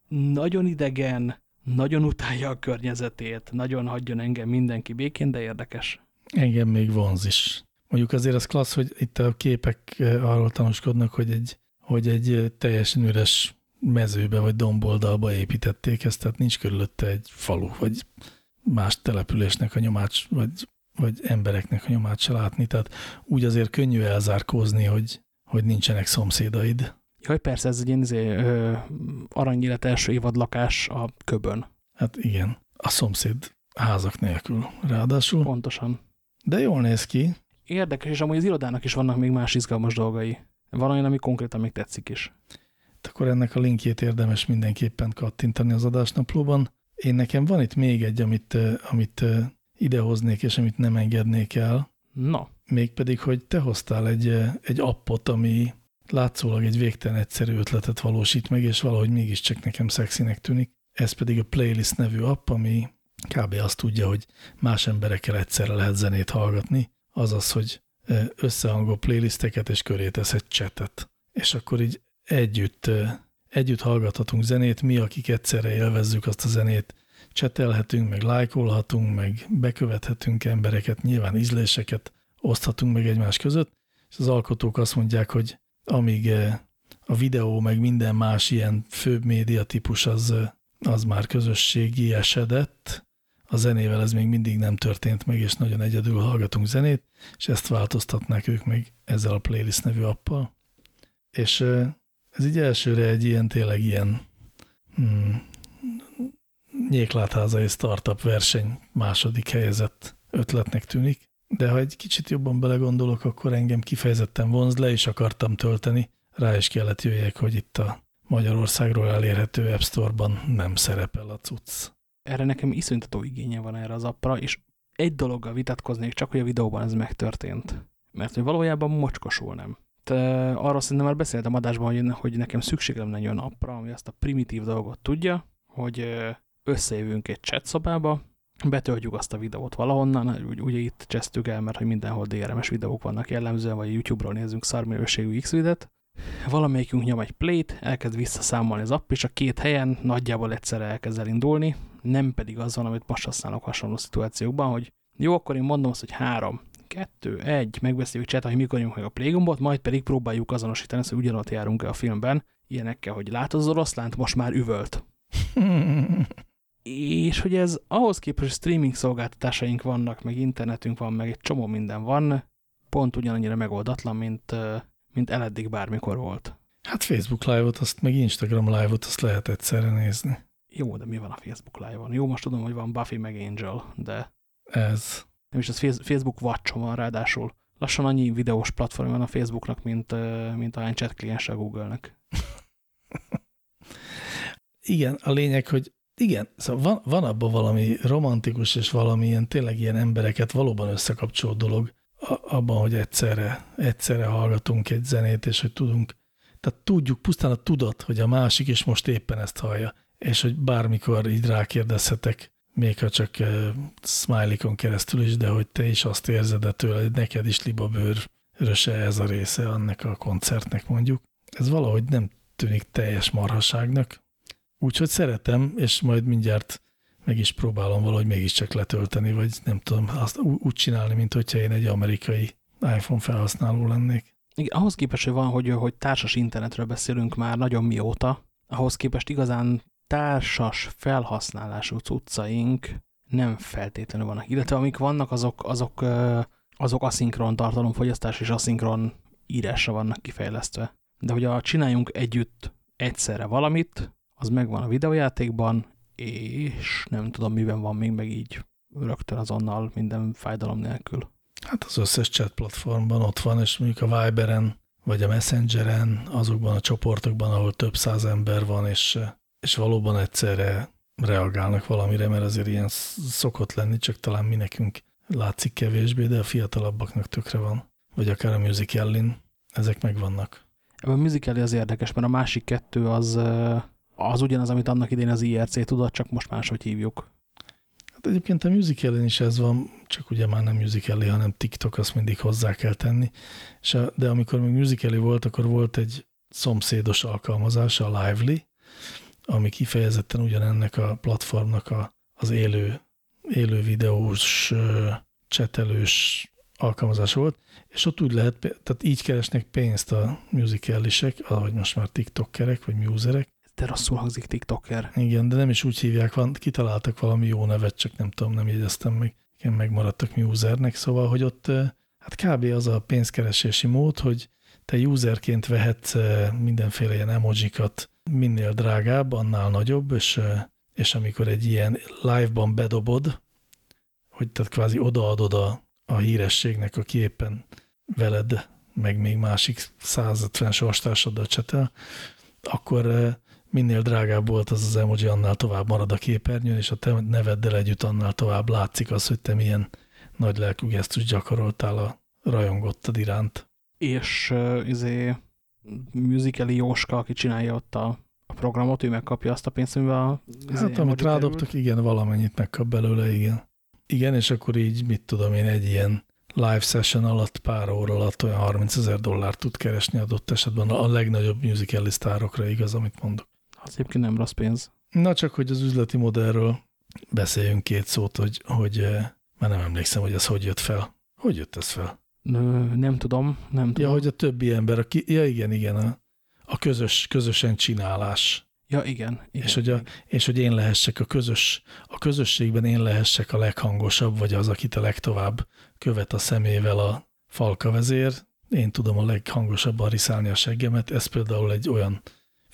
Nagyon idegen, nagyon utálja a környezetét, nagyon hagyjon engem mindenki békén, de érdekes. Engem még vonz is. Mondjuk azért az klassz, hogy itt a képek arról tanúskodnak, hogy egy, hogy egy teljesen üres mezőbe vagy domboldalba építették ezt, tehát nincs körülötte egy falu, vagy más településnek a nyomát, vagy, vagy embereknek a nyomát se látni, tehát úgy azért könnyű elzárkózni, hogy, hogy nincsenek szomszédaid. Jaj, persze, ez egy ilyen izé, aranyélet első évad lakás a köbön. Hát igen, a szomszéd házak nélkül ráadásul. Pontosan. De jól néz ki. Érdekes, és amúgy az irodának is vannak még más izgalmas dolgai. Van olyan, ami konkrétan még tetszik is. Akkor ennek a linkjét érdemes mindenképpen kattintani az adásnaplóban. Én nekem van itt még egy, amit, amit idehoznék, és amit nem engednék el. Na. Mégpedig, hogy te hoztál egy, egy appot, ami látszólag egy végtelen egyszerű ötletet valósít meg, és valahogy mégiscsak nekem szexinek tűnik. Ez pedig a Playlist nevű app, ami kb. azt tudja, hogy más emberekkel egyszerre lehet zenét hallgatni, azaz, hogy összehangol playlisteket, és köré tesz egy csetet. És akkor így együtt, együtt hallgathatunk zenét, mi, akik egyszerre élvezzük azt a zenét, csetelhetünk, meg lájkolhatunk, meg bekövethetünk embereket, nyilván ízléseket oszthatunk meg egymás között, és az alkotók azt mondják, hogy amíg a videó, meg minden más ilyen főbb média típus az, az már közösségi esedett, a zenével ez még mindig nem történt meg, és nagyon egyedül hallgatunk zenét, és ezt változtatnák ők még ezzel a playlist nevű appal. És ez így elsőre egy ilyen, tényleg ilyen hmm, nyéklátházai startup verseny második helyezett ötletnek tűnik, de ha egy kicsit jobban belegondolok, akkor engem kifejezetten vonz le, és akartam tölteni. Rá is kellett jöjjek, hogy itt a Magyarországról elérhető App Store-ban nem szerepel a cucc erre nekem iszonytató igénye van erre az appra, és egy dologgal vitatkoznék, csak hogy a videóban ez megtörtént. Mert hogy valójában mocskosul nem. Te, arról szerintem már beszéltem adásban, hogy, hogy nekem szükségem lenne olyan appra, ami azt a primitív dolgot tudja, hogy összejövünk egy chat szobába, betöltjük azt a videót valahonnan, ugye itt csesztük el, mert hogy mindenhol DRM-es videók vannak jellemzően, vagy YouTube-ról nézünk szarminőségű X-videót, valamelyikünk nyom egy play-t, elkezd visszaszámolni az app, és a két helyen nagyjából egyszerre elkezd elindulni, nem pedig az van, amit most használok hasonló szituációkban, hogy jó, akkor én mondom azt, hogy három, kettő, egy, megbeszéljük chat, hogy mikor nyomjuk meg a playgombot, majd pedig próbáljuk azonosítani hogy ugyanott járunk-e a filmben, ilyenekkel, hogy látod az oroszlánt, most már üvölt. [LAUGHS] és hogy ez ahhoz képest, streaming szolgáltatásaink vannak, meg internetünk van, meg egy csomó minden van, pont ugyanannyira megoldatlan, mint, mint eleddig bármikor volt. Hát Facebook Live-ot, azt meg Instagram Live-ot, azt lehet egyszerre nézni. Jó, de mi van a Facebook Live-on? Jó, most tudom, hogy van Buffy meg Angel, de... Ez. Nem is, az Facebook watch van ráadásul. Lassan annyi videós platform van a Facebooknak, mint, mint a chat kliens a Google-nek. Igen, a lényeg, hogy Igen, szóval van, van abban valami romantikus és valami ilyen tényleg ilyen embereket valóban összekapcsoló dolog, abban, hogy egyszerre, egyszerre hallgatunk egy zenét, és hogy tudunk, tehát tudjuk pusztán a tudat, hogy a másik is most éppen ezt hallja, és hogy bármikor így rákérdezhetek, még ha csak uh, smiley keresztül is, de hogy te is azt érzed tőle, hogy neked is libabőröse ez a része annak a koncertnek mondjuk. Ez valahogy nem tűnik teljes marhaságnak, úgyhogy szeretem, és majd mindjárt meg is próbálom valahogy mégiscsak letölteni, vagy nem tudom, azt úgy csinálni, mint hogyha én egy amerikai iPhone felhasználó lennék. Igen, ahhoz képest, hogy van, hogy, hogy társas internetről beszélünk már nagyon mióta, ahhoz képest igazán társas felhasználású cuccaink nem feltétlenül vannak. Illetve amik vannak, azok, azok, azok aszinkron tartalomfogyasztás és aszinkron írásra vannak kifejlesztve. De hogy a csináljunk együtt egyszerre valamit, az megvan a videójátékban, és nem tudom, miben van még meg így rögtön azonnal minden fájdalom nélkül. Hát az összes chat platformban ott van, és mondjuk a Viberen, vagy a Messengeren, azokban a csoportokban, ahol több száz ember van, és, és valóban egyszerre reagálnak valamire, mert azért ilyen szokott lenni, csak talán mi nekünk látszik kevésbé, de a fiatalabbaknak tökre van. Vagy akár a Musicalin, ezek megvannak. Ebben a Musicali az érdekes, mert a másik kettő az az ugyanaz, amit annak idén az IRC tudott, csak most máshogy hívjuk. Hát egyébként a musical is ez van, csak ugye már nem musical hanem TikTok, azt mindig hozzá kell tenni. És de amikor még musical volt, akkor volt egy szomszédos alkalmazás, a Lively, ami kifejezetten ugyanennek a platformnak a, az élő, élő videós, csetelős alkalmazás volt, és ott úgy lehet, tehát így keresnek pénzt a musicalisek, ahogy most már tiktokerek, vagy muserek, de rosszul hangzik TikToker. Igen, de nem is úgy hívják, van, kitaláltak valami jó nevet, csak nem tudom, nem jegyeztem meg. Igen, megmaradtak usernek, szóval, hogy ott hát kb. az a pénzkeresési mód, hogy te userként vehetsz mindenféle ilyen emojikat, minél drágább, annál nagyobb, és, és amikor egy ilyen live-ban bedobod, hogy tehát kvázi odaadod a, a hírességnek, aki éppen veled, meg még másik 150 sorstársaddal csetel, akkor minél drágább volt az az emoji, annál tovább marad a képernyőn, és a te neveddel együtt annál tovább látszik az, hogy te milyen nagy lelkű gesztus gyakoroltál a rajongottad iránt. És uh, izé musicali Jóska, aki csinálja ott a, a programot, ő megkapja azt a pénzt, amivel a izé, Hát amit rádobtak, került. igen, valamennyit megkap belőle, igen. Igen, és akkor így, mit tudom én, egy ilyen live session alatt, pár óra alatt olyan 30 ezer dollárt tud keresni adott esetben a legnagyobb musical sztárokra igaz, amit mondok. Az egyébként nem rossz pénz. Na csak, hogy az üzleti modellről beszéljünk két szót, hogy, hogy eh, már nem emlékszem, hogy ez hogy jött fel. Hogy jött ez fel? Nem tudom, nem tudom. Ja, hogy a többi ember, aki, ja igen, igen, a, a közös, közösen csinálás. Ja, igen. igen és, hogy a, és hogy én lehessek a közös, a közösségben én lehessek a leghangosabb, vagy az, akit a legtovább követ a szemével a falka vezér. Én tudom a leghangosabban riszálni a seggemet. Ez például egy olyan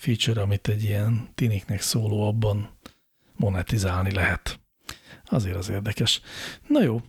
feature, amit egy ilyen tiniknek szóló abban monetizálni lehet. Azért az érdekes. Na jó.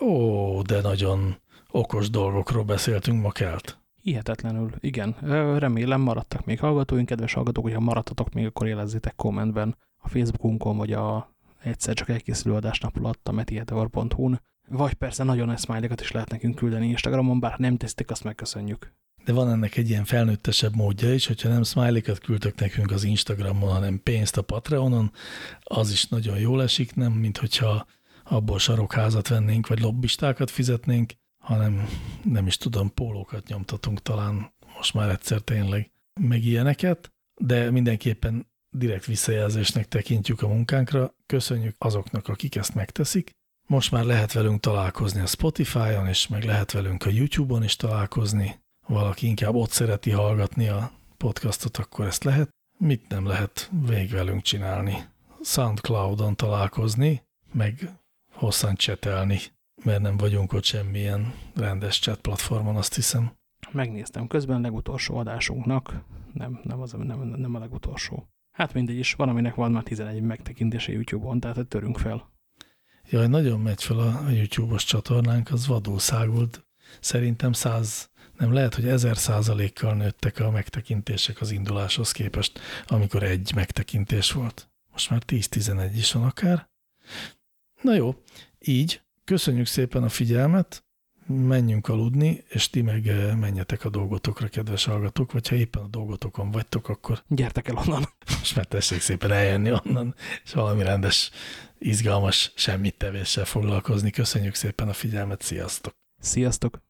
Ó, de nagyon okos dolgokról beszéltünk ma kelt. Hihetetlenül, igen. Remélem maradtak még hallgatóink, kedves hallgatók, hogyha maradtatok még, akkor jelezzétek kommentben a Facebookunkon, vagy a egyszer csak elkészülő adásnap alatt a metiheteor.hu-n, vagy persze nagyon eszmájlékat is lehet nekünk küldeni Instagramon, bár nem tesztek, azt megköszönjük de van ennek egy ilyen felnőttesebb módja is, hogyha nem smiley-ket küldtök nekünk az Instagramon, hanem pénzt a Patreonon, az is nagyon jól esik, nem mint hogyha abból sarokházat vennénk, vagy lobbistákat fizetnénk, hanem nem is tudom, pólókat nyomtatunk talán most már egyszer tényleg meg ilyeneket, de mindenképpen direkt visszajelzésnek tekintjük a munkánkra. Köszönjük azoknak, akik ezt megteszik. Most már lehet velünk találkozni a Spotify-on, és meg lehet velünk a YouTube-on is találkozni valaki inkább ott szereti hallgatni a podcastot, akkor ezt lehet. Mit nem lehet végvelünk csinálni? Soundcloud-on találkozni, meg hosszan csetelni, mert nem vagyunk ott semmilyen rendes chat platformon, azt hiszem. Megnéztem közben a legutolsó adásunknak, nem, nem, az, nem, nem a legutolsó. Hát mindegy is, van, aminek van már 11 megtekintése YouTube-on, tehát törünk fel. Jaj, nagyon megy fel a YouTube-os csatornánk, az vadul szágult. Szerintem 100 nem lehet, hogy ezer százalékkal nőttek a megtekintések az induláshoz képest, amikor egy megtekintés volt. Most már 10-11 is van akár. Na jó, így. Köszönjük szépen a figyelmet, menjünk aludni, és ti meg eh, menjetek a dolgotokra, kedves hallgatók, vagy ha éppen a dolgotokon vagytok, akkor Gyertek el onnan. most már tessék szépen eljönni onnan, és valami rendes, izgalmas, semmit tevéssel foglalkozni. Köszönjük szépen a figyelmet, sziasztok! Sziasztok!